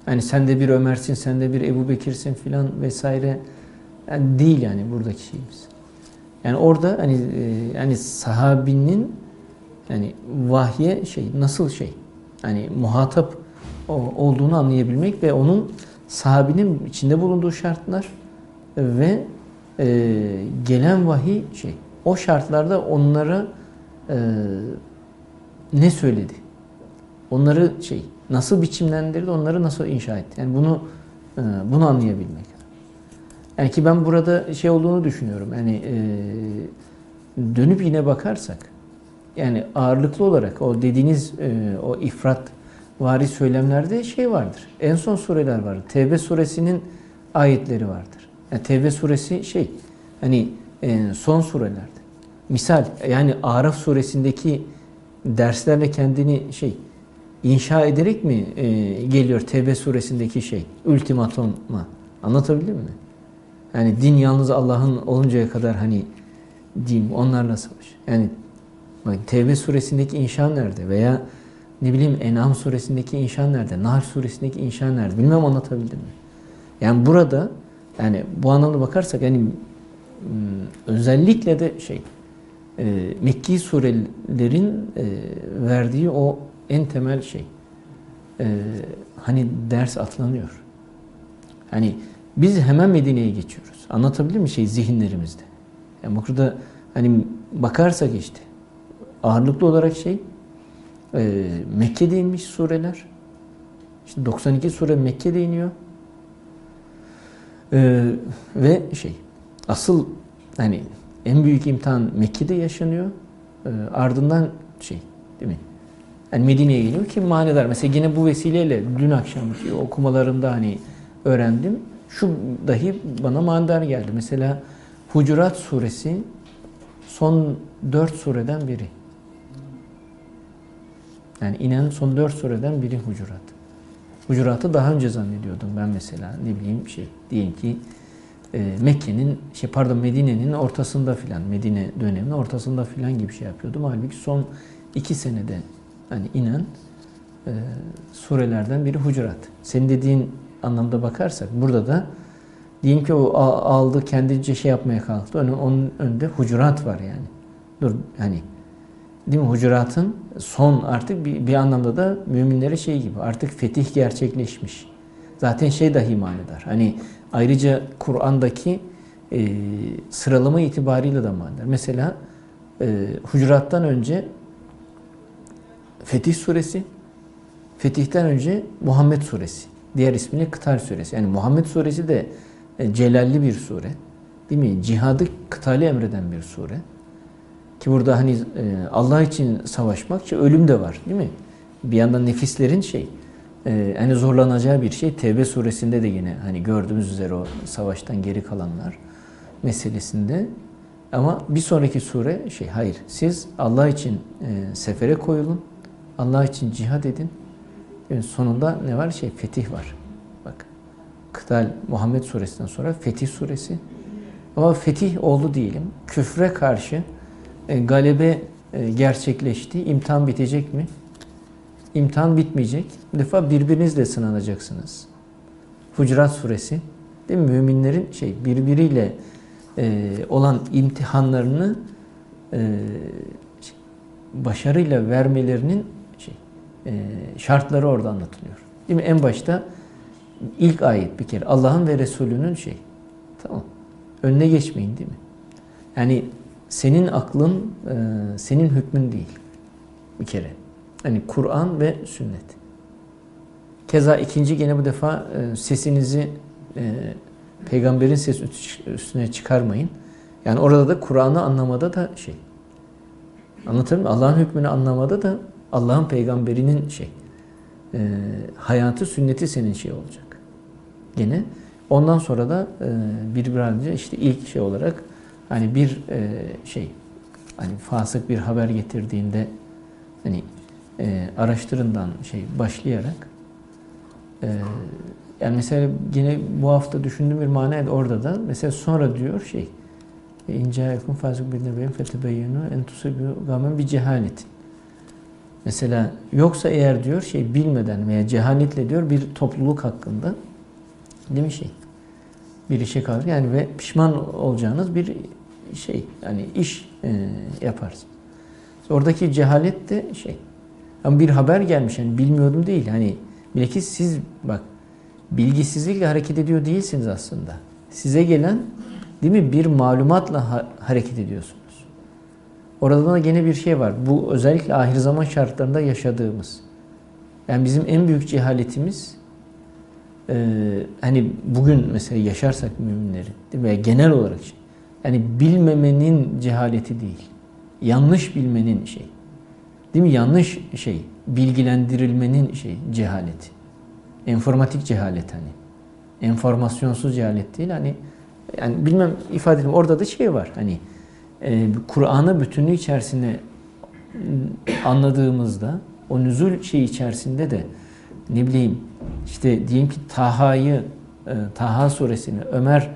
Hani sen de bir Ömer'sin, sen de bir Ebu Bekir'sin filan vesaire. Yani değil yani buradaki şeyimiz. Yani orada hani e, yani sahabinin yani vahye şey nasıl şey yani muhatap olduğunu anlayabilmek ve onun sahabinin içinde bulunduğu şartlar ve e, gelen vahiy şey o şartlarda onlara e, ne söyledi? Onları şey nasıl biçimlendirdi? Onları nasıl inşa etti? Yani bunu e, bunu anlayabilmek. Yani ki ben burada şey olduğunu düşünüyorum. Yani e, dönüp yine bakarsak yani ağırlıklı olarak o dediğiniz e, o ifrat vari söylemlerde şey vardır. En son sureler vardır. Tevbe suresinin ayetleri vardır. Yani Tevbe suresi şey hani e, son surelerde. Misal yani Araf suresindeki derslerle kendini şey inşa ederek mi e, geliyor Tevbe suresindeki şey ultimatuma anlatabildim mi? Yani din yalnız Allah'ın oluncaya kadar hani din onlarla savaş. Yani bak Tevbe suresindeki inşa nerede veya ne bileyim En'am suresindeki inşa nerede? Nahl suresindeki inşa nerede? Bilmem anlatabildim mi? Yani burada yani bu anlamda bakarsak yani hmm, özellikle de şey e, Mekki surelerin e, verdiği o en temel şey e, hani ders atlanıyor. Hani biz hemen Medine'ye geçiyoruz. Anlatabilir mi şey zihinlerimizde? Yani burada hani bakarsak işte ağırlıklı olarak şey e, Mekke'de inmiş sureler. İşte 92 sure Mekke'de iniyor. E, ve şey asıl hani en büyük imtihan Mekke'de yaşanıyor. E, ardından şey değil mi? Yani Medine'ye geliyor ki manidar. Mesela yine bu vesileyle dün akşamki okumalarımda hani öğrendim. Şu dahi bana manidar geldi. Mesela Hucurat suresi son dört sureden biri. Yani inen son dört sureden biri Hucurat. Hucurat'ı daha önce zannediyordum ben mesela. Ne bileyim şey diyelim ki e, Mekke'nin şey pardon Medine'nin ortasında filan Medine döneminin ortasında filan gibi şey yapıyordum. Halbuki son iki senede hani inen e, surelerden biri Hucurat. Senin dediğin anlamda bakarsak burada da diyelim ki o aldı kendince şey yapmaya kalktı. Onun, onun önünde Hucurat var yani. Dur hani değil mi Hucurat'ın son artık bir, bir anlamda da müminlere şey gibi artık fetih gerçekleşmiş. Zaten şey dahi manidar. Hani ayrıca Kur'an'daki e, sıralama itibariyle de manidar. Mesela e, Hucurat'tan önce Fetih suresi, Fetih'ten önce Muhammed suresi. Diğer ismiyle Kıtal suresi. Yani Muhammed suresi de e, celalli bir sure. Değil mi? Cihadı kıtali emreden bir sure. Ki burada hani e, Allah için savaşmak ölüm de var değil mi? Bir yandan nefislerin şey hani zorlanacağı bir şey. Tevbe suresinde de yine hani gördüğümüz üzere o savaştan geri kalanlar meselesinde. Ama bir sonraki sure şey hayır siz Allah için e, sefere koyulun. Allah için cihad edin. Sonunda ne var? Şey fetih var. Bak. Kıtal Muhammed suresinden sonra Fetih suresi. Ama fetih oldu diyelim. Küfre karşı e, galebe e, gerçekleşti. İmtihan bitecek mi? İmtihan bitmeyecek. Bu defa birbirinizle sınanacaksınız. Hucurat suresi. Değil mi? Müminlerin şey birbiriyle e, olan imtihanlarını e, şey, başarıyla vermelerinin şey şartları orada anlatılıyor. Değil mi? En başta ilk ayet bir kere Allah'ın ve Resulünün şey. Tamam. Önüne geçmeyin değil mi? Yani senin aklın e, senin hükmün değil. Bir kere. Hani Kur'an ve sünnet. Keza ikinci gene bu defa e, sesinizi e, peygamberin ses üstüne çıkarmayın. Yani orada da Kur'an'ı anlamada da şey. Anlatabiliyor muyum? Allah'ın hükmünü anlamada da Allah'ın peygamberinin şey. Hayatı, sünneti senin şey olacak. Gene. Ondan sonra da e, birbirine işte ilk şey olarak hani bir e, şey hani fasık bir haber getirdiğinde hani e, araştırından şey başlayarak e, yani mesela yine bu hafta düşündüğüm bir manaydı orada da mesela sonra diyor şey yakın fasık bir nebeyin fetebeyyenu en tusibu gamen bir cehalet. Mesela yoksa eğer diyor şey bilmeden veya cehaletle diyor bir topluluk hakkında değil mi şey? Bir işe kalır yani ve pişman olacağınız bir şey yani iş e, yaparsın. Oradaki cehalet de şey. Ama bir haber gelmiş yani bilmiyordum değil. Hani bilakis siz bak bilgisizlikle hareket ediyor değilsiniz aslında. Size gelen değil mi bir malumatla ha hareket ediyorsunuz. Orada da gene bir şey var. Bu özellikle ahir zaman şartlarında yaşadığımız. Yani bizim en büyük cehaletimiz e, hani bugün mesela yaşarsak müminleri değil mi? genel olarak şey. Yani bilmemenin cehaleti değil. Yanlış bilmenin şey. Değil mi? Yanlış şey. Bilgilendirilmenin şey cehaleti. Enformatik cehalet hani. Enformasyonsuz cehalet değil. Hani yani bilmem ifade edeyim. Orada da şey var. Hani e, Kur'an'ı bütünlüğü içerisinde anladığımızda o nüzul şey içerisinde de ne bileyim işte diyelim ki Taha'yı e, Taha suresini Ömer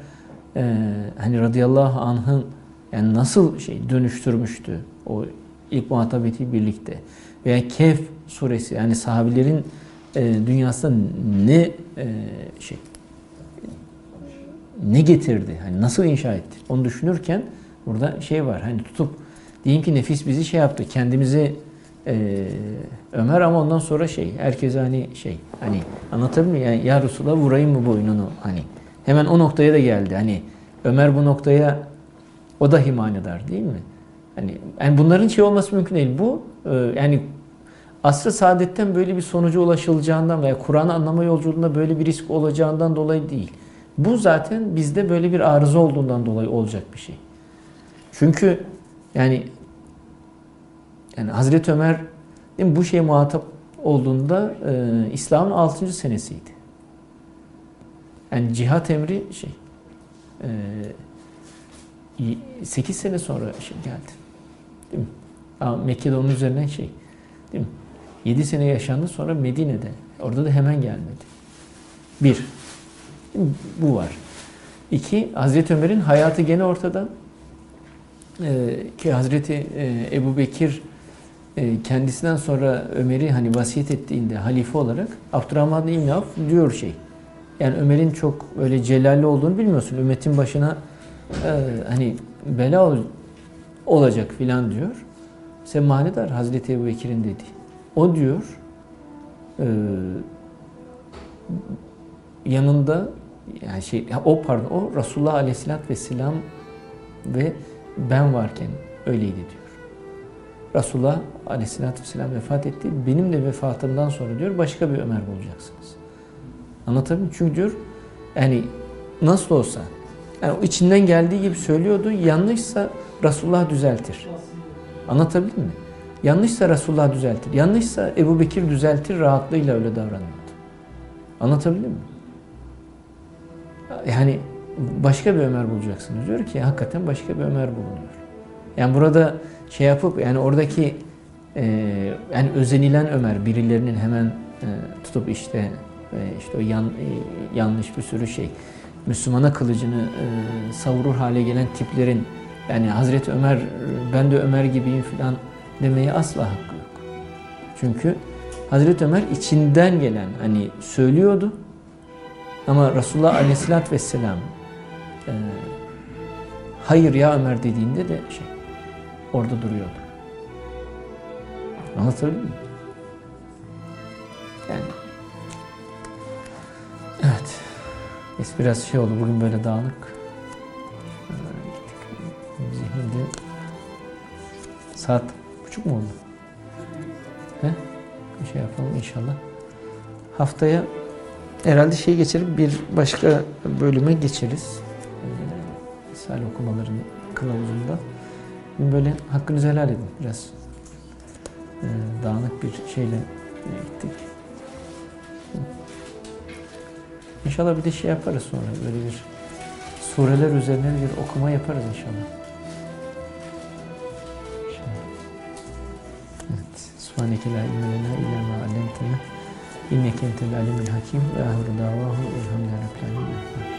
e, hani radıyallahu anh'ın yani nasıl şey dönüştürmüştü o ilk muhatabeti birlikte veya Kehf suresi yani sahabilerin e, dünyasında ne e, şey ne getirdi? Hani nasıl inşa etti? Onu düşünürken burada şey var. Hani tutup diyelim ki nefis bizi şey yaptı. Kendimizi e, Ömer ama ondan sonra şey herkese hani şey hani anlatabiliyor muyum? Yani ya Resulallah vurayım mı boynunu hani hemen o noktaya da geldi. Hani Ömer bu noktaya o da himanedar değil mi? Hani yani bunların şey olması mümkün değil. Bu e, yani asr-ı saadetten böyle bir sonuca ulaşılacağından veya Kur'an'ı anlama yolculuğunda böyle bir risk olacağından dolayı değil. Bu zaten bizde böyle bir arıza olduğundan dolayı olacak bir şey. Çünkü yani yani Hazreti Ömer değil mi, bu şeye muhatap olduğunda e, İslam'ın 6. senesiydi. Yani cihat emri şey e, 8 sene sonra şey geldi. Değil mi? Ama Mekke'de onun üzerine şey değil mi? 7 sene yaşandı sonra Medine'de. Orada da hemen gelmedi. Bir. Bu var. İki, Hazreti Ömer'in hayatı gene ortada. Ee, ki Hazreti e, Ebu Bekir e, kendisinden sonra Ömer'i hani vasiyet ettiğinde halife olarak Abdurrahman İbn Avf diyor şey. Yani Ömer'in çok öyle celalli olduğunu bilmiyorsun. Ümmetin başına e, hani bela ol, olacak filan diyor. Sen manidar Hazreti Ebu Bekir'in dedi. O diyor e, yanında yani şey o pardon o Resulullah Aleyhisselatü Vesselam ve ben varken öyleydi diyor. Resulullah Aleyhisselatü Vesselam vefat etti. Benim de vefatımdan sonra diyor başka bir Ömer bulacaksınız. Anlatabildim? Çünkü diyor yani nasıl olsa yani içinden geldiği gibi söylüyordu. Yanlışsa Resulullah düzeltir. Anlatabildim mi? Yanlışsa Resulullah düzeltir. Yanlışsa Ebu Bekir düzeltir rahatlığıyla öyle davranıyordu. Anlatabildim mi? Yani başka bir Ömer bulacaksınız diyor ki hakikaten başka bir Ömer bulunuyor. Yani burada şey yapıp yani oradaki e, yani özenilen Ömer birilerinin hemen e, tutup işte e, işte o yan, e, yanlış bir sürü şey Müslümana kılıcını e, savurur hale gelen tiplerin yani Hazreti Ömer ben de Ömer gibiyim filan demeye asla hakkı yok. Çünkü Hazreti Ömer içinden gelen hani söylüyordu ama Resulullah Aleyhisselatü Vesselam e, hayır ya Ömer dediğinde de şey orada duruyordu. Anlatabildim mi? Yani evet. Neyse biraz şey oldu bugün böyle dağınık. Ee. Zihinde saat buçuk mu oldu? He? Bir şey yapalım inşallah. Haftaya herhalde şey geçelim bir başka bölüme geçeriz. Ee, Risale okumaların kılavuzunda. Bugün böyle hakkınızı helal edin biraz. Ee, dağınık bir şeyle gittik. İnşallah bir de şey yaparız sonra böyle bir sureler üzerine bir okuma yaparız inşallah. İnşallah. Evet. Subhaneke la ilme lena illa ma allamtena inneke entel alimul hakim ve ahiru davahu elhamdülillahi rabbil alemin.